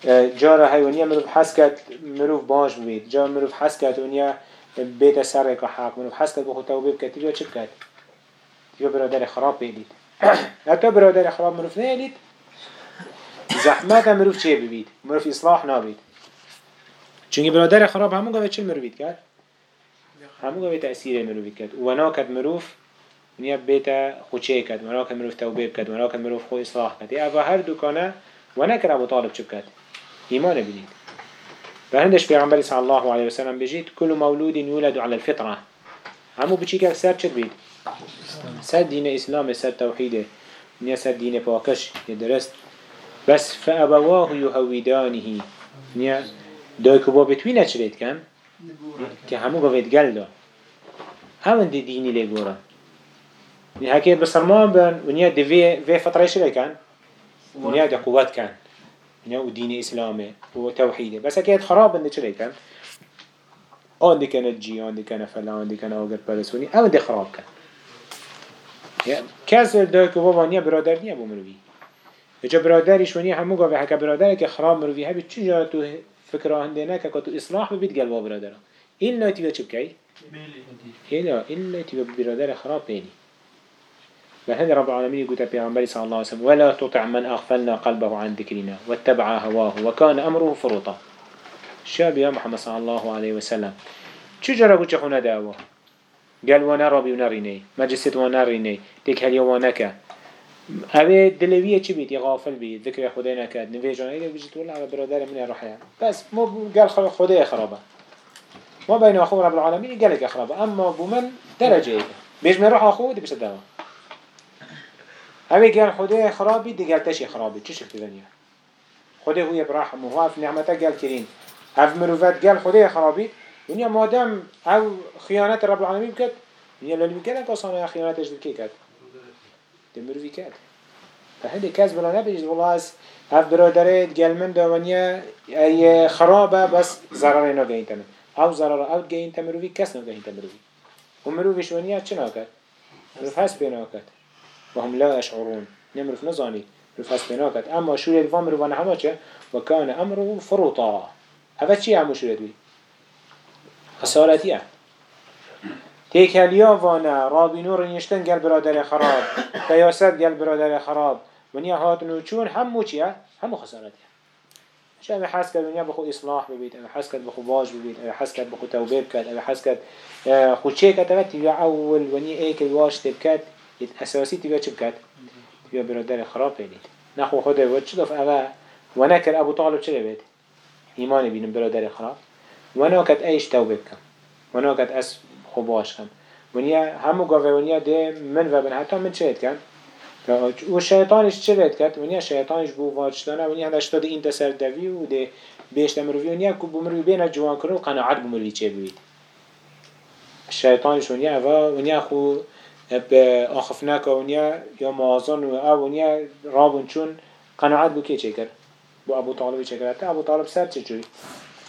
جارة هاي ونيا مروف حسكت مروف باش بيت جارة مروف حسكت ونيا بيت سرك حق مروف حسكت بخو توبه بكت تيجا چه بكت تيجا برادر خراب بيديت حتى <coughs> برادر خراب مروف نيديت زحمت مروف چه ببيت؟ مروف إصلاح نابيت. چونکه برادر خراب همون قوه چه مروفید کرد؟ همون قوه تأثیر مروفید کرد. و ناکد مروف نیا بیت خوچه کرد و ناکد مروف توبه کرد و ناکد مروف خو اصلاح کرد اول هر دکانه و نکر ابو طالب چه کرد؟ إيمان بنيت فهندش في عمبالي صلى الله عليه وسلم بجيت كل مولود يولد على الفطرة همو بچيك سر چد بيت سر دين إسلام سر توحيده نيا سر دين باكش يدرست بس فأبواه يهودانه نيا دايكو بابت وين اچريت كان كهمو قويت قل دا هون دي ديني لغورا هكي بسرمان بان ونيا دي في فترة شري كان ونيا دي قوات كان نو دين إسلامه وتوحيده بس أكيد خراب إنه شلي كان آن دي كانت جي آن دي كان فلا آن دي كان آجر برسوني أو دي خراب كان يعني كسر ده كبابا نيا برادر نيا بو مروي إجا برادرش ونيا همو قاوه حكا برادر که خراب مروي هبي چی جا تو فكره هندنا که تو إصلاح ببيت قلبا برادر إلا تبا چه بكي؟ إلا إلا تبا برادر خراب بيني فهذا رب العالمين يقول پیغمبر صلى الله عليه وسلم ولا تطع من أغفلنا قلبه عن ذكرنا واتبع هواه وكان أمره فرطا. الشاب يا محمد صلى الله عليه وسلم شو جرى قلت خنا دعوة قال وأنا ربي ونريني مجلسة ونريني تك هل يوانك أبي دلوية چی بيت غافل بيت ذكر خدای نکرد. نویجان ایده بجید ولا على برادر من الرحيان بس قال خدای خرابه. ما بين أخو رب العالمين قال لك خرابه. أما بمن درجة بيج من روح أخوه دي بس الدعوة اوه گل خدا خرابی دیگل تشی خرابی. چه شکل دنیا؟ خدا هوی برحم و هاف نعمتا گل کرین اف مروفت گل خدا خرابی. دنیا مادم أو خیانت رب العالمین بکد دنیا للی بکد که أصلا خیانتش دکی کد ده دمروی کرد هنده کس بلا نبیجد والله از اف برادرت گلمن دوانیه ای خرابه بس ضرر نا گهین تمن او آو او گهین تمروی کس نا گهین تمروی و مرویش ونیا چه نا کرد؟ مروف هست پینا کرد و هم لا اشعرون. نمروف نزانی نزانید مروف هست پینا کرد اما شورید وان مروفان همه چه؟ و کان امرو فروتا. اوه چی همو شورید بی؟ خسارتیه. تيك وأنا رابي نور نشتن قل برادر خراب قياسات قل برادر خراب. ونيا هاتنو چون همو چيه همو خسارتيه شو أبي حس كد ونيا بخو إصلاح ببيت أبي حس كد بخو باج ببيت أبي حس كد بخو توبة بكت أبي آه، خو شيء كتبت تبي أول ونيا إيه كل واش تبكت أساسي تبي بكت تبي برادر خراب بينيت نخو خدا وقت شو دف أبا ونكر أبو طالب شو بيت إيمان بينم برادر خراب. وأنا كت أيش توبة بكم وأنا كت أس خو باش كم ونیا همو گاوه ده من و بن حتی من چهت کن و شیطانش چه بید کرد؟ ونیا شیطانش بو واجدانه ونیا هدش داده این تسر دوی و ده بیشت مروی. ونیا که بو مروی بین جوان کرو قناعت بو مروی چه بید شیطانش ونیا و ونیا خو به آخفناک ونیا یا موازن و او ونیا رابون چون قناعت بو که چه کرد؟ بو ابو طالب چه کرد؟ ابو طالب سر چه جوری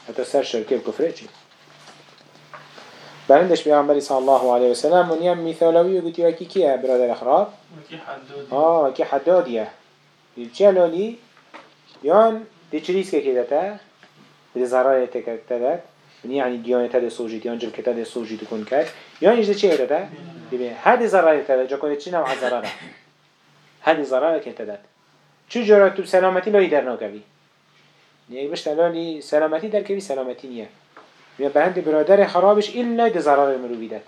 حتی سر شرکه کفره چی؟ برندش پیامبری صلی الله علیه و سلم منیم مثالوی گویی کی کیه برادر اخرار؟ وکی حدادی. آه کی حدودیه؟ چه لالی یان دیچریس که کده تا دی زرای تکت تا یعنی, یعنی دیانه تا دی سوجید یان جل کتا دی سوجید کن کرد. یان ایجده چه کده تا دیبه هدی که تا جا کنه چی نوع زراره هر زرای که تا چه جرات تو سلامتی لایی در ناکوی؟ نیه بشتلالی سلامتی در کهی سلامتی نیه. يا بهند برادر خرابش إلا ده ضرر مروي دات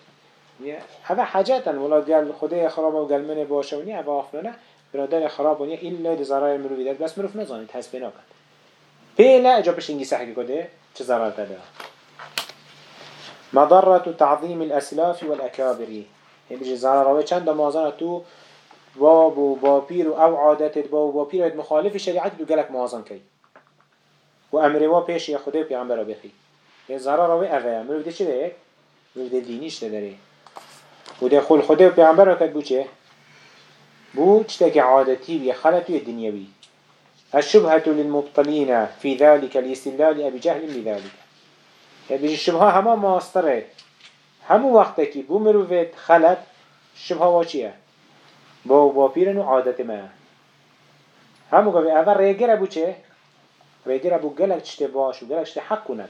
هذا حاجات ولا قال خدای خراب و قال من باشه ونیا و آفرانه برادر خراب ونیا إلا ده ضرر داد بس مروف نزانید هست بنا کن. پیلا اجا صحکی کده چه ضرر داده؟ مضرة تعظيم الأسلاف والأكابر يعني بيجي ضرر روي چند مازنه تو باب و باپیر و او عادت باب و باپیر مخالف شریعت دو گلک مازن کی؟ و امر و پیش یا خدای پیغمبر بخی. یه ضرر روی اوه. مروف ده چه ده؟ مروف دینیش ده داره و ده خل خدا و پیغمبر وکد بو چه؟ بو چتك عادتي بي خلطي الدنيوي الشبهة للمبطلين في ذلك الاستدلال أبي جهل لذلك يعني الشبهة هما ماستره. همو وقتكي بو مروفت خلط الشبهة واشيه بو باپیرن و عادت ما. همو قبل اول ریگر بو چه؟ ریگر بو گلک چته باش و گلک چته حق کنک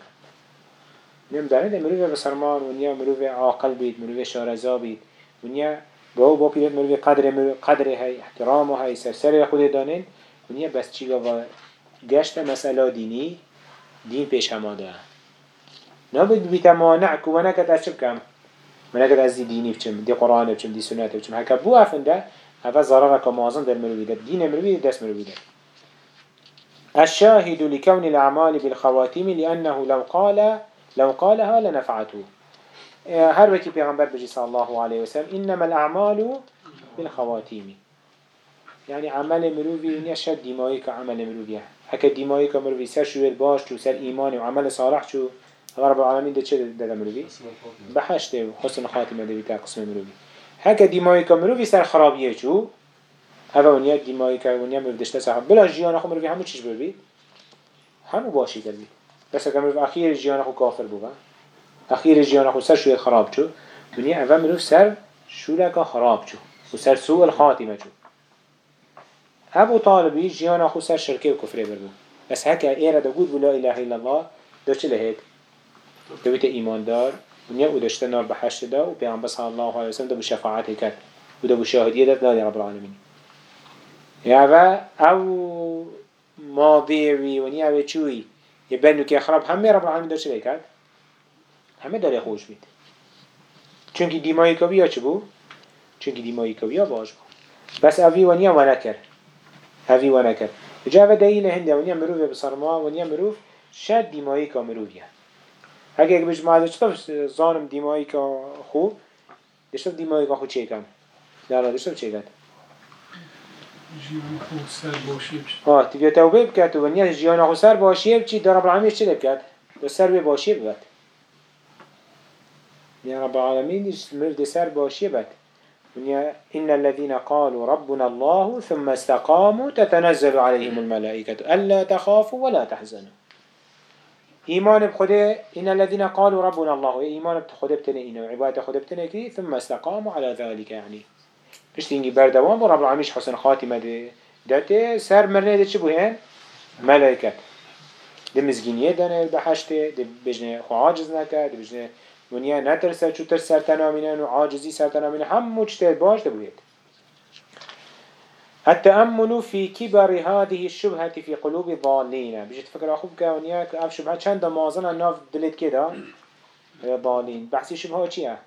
نیم دارن ده مروف بسرمان و نیا مروف عاقل بید مروف شارزا بید. و نیا با با پیرت مروف قدر مروف قدر های احترام های سرسر خود دانین و نیا بس چی گوا گشت مسئله دینی دین پیش هماده نبود بیت مانع کو و نکت از چه کم من نکت از دی دینی بچم دی قرآن بچم دی سنت بچم. هکا بو افنده هذا ضرر كمازن در مروي ده. دين مروي دست مروي ده. الشاهد لكون الأعمال بالخواتيم لأنه لو قال لو قالها لنفعته. هر وكي پیغمبر بجي صلى الله عليه وسلم إنما الأعمال بالخواتيم يعني عمل مروفي ونيا شد ديمائي كعمل مروفي هكا ديمائي كمروفي سر شوير باش تو سر إيمان وعمل صالح شو رب العالمين ده چه ده مروفي بحشت حسن خاتمة ده بتاع قسم مروفي هكا ديمائي كمروفي سر خرابيه شو هذا ونيا ديمائي مروفي صاحب. بلا جيانا خو مروفي همو چيش بروفي همو باشي قلبي بس اگر مروف اخیر جیان خو کافر بوده اخیر جیان خو سر شوی خراب چو دنیا اول مروف سر شولکا خراب چو و سر سوء الخاتمه چو. ابو طالبی جیان خو سر شرکه و کفره بردو بس هکا ایره دا گود بلا اله الا الله دا چه لهید؟ دویت ایمان دار دنیا أو داشته نار بحشت دا و پیغمبر صلی الله علیه وسلم دا بشفاعت کرد و دا بشاهدیه داد داد رب العالمین. یا أو ماضی و نیا و چوی؟ يبنو كي خراب همه رب العالمين دار چه کرد؟ همه داره خوش بید چونکه دیمایی کویا چه بو؟ چونکه دیمایی کویا باش بو بس اوی و نکر اوی نکر جا و دلیل هنده ونیا مروف بسرما ونیا مروف شد دیمایی که مروفیه اگه اگه بجمع معده چطور زانم دیمایی که خوب دشتر دیمایی که خود چه کم؟ لا دشتر چه کم؟ جيوان خو سر باشي آه تبي توبه بكات ونيا جيانا خو سر باشيه بچي در رب العالمين چه بكات دو سر به باشيه بكات يا رب العالمين مرد سر بكات ونيا إن الذين قالوا ربنا الله ثم استقاموا تتنزل عليهم الملائكة ألا تخافوا ولا تحزنوا. إيمان بخده إن الذين قالوا ربنا الله. إيمان بخده بتنه إنه عبادة خده بتنه كي ثم استقاموا على ذلك يعني پشتینگی بردوام و رب العالمین حسن خاتمه ده داته سر مرنه ده چه بوهن؟ ملائکت ده مزگینیه دانه بحشته ده بجنه خو عاجز نکه ده بجنه ونیا نترسه چو تر سر تنامینه و عاجزی سر تنامینه همو چته باش ده بوید التأمل في كبر هذه الشبهة في قلوب الضالين. بيجي تفكر أخوك كونياك أف شبهة چند موازنة ناف دلت كده ضالين بحثي شبهة چيه؟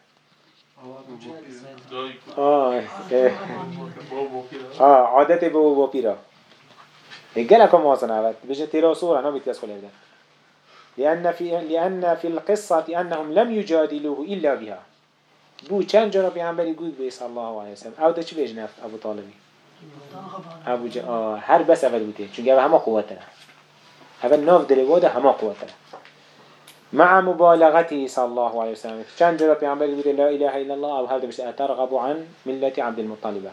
آه إيه. آه عادت بو بو بيرا قال لكم موازنة أبد بيجي تيرا صورة نو بيتكس كل هذا لأن في لأن في القصة أنهم لم يجادلوه إلا بها بو چند جرا بيعنبري قود بي صلى الله عليه وسلم أو ده چه بيجنف أبو طالبي أبو ج... آه هر بس أول بوده چون جاب قوة تره أول ناف دلواده همه قوة تره مع مبالغته صلى الله عليه وسلم. كان جرى بيعمل يقول لا إله إلا الله أو هذا بس أترغب عن ملة عبد المطلب.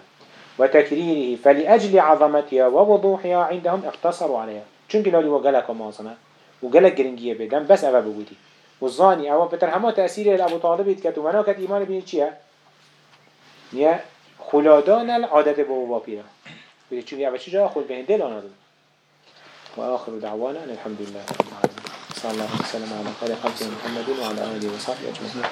وتكريره فلأجل عظمتها ووضوحها عندهم اقتصروا عليها. چونك لولي وقالك وماصنة وقالك جرنجية بدم بس أبا بودي والظاني أو بتر هما تأثير الأبو طالب يتكتو وأنا كت إيمان بين چيا؟ نيا خلادان العادة بو بابيرا بيقول چونك أبا چي جا؟ خل بهن دل آنادو وآخر دعوانا الحمد لله العالمين صلى الله وسلم على خير خلق محمد وعلى آله وصحبه أجمعين.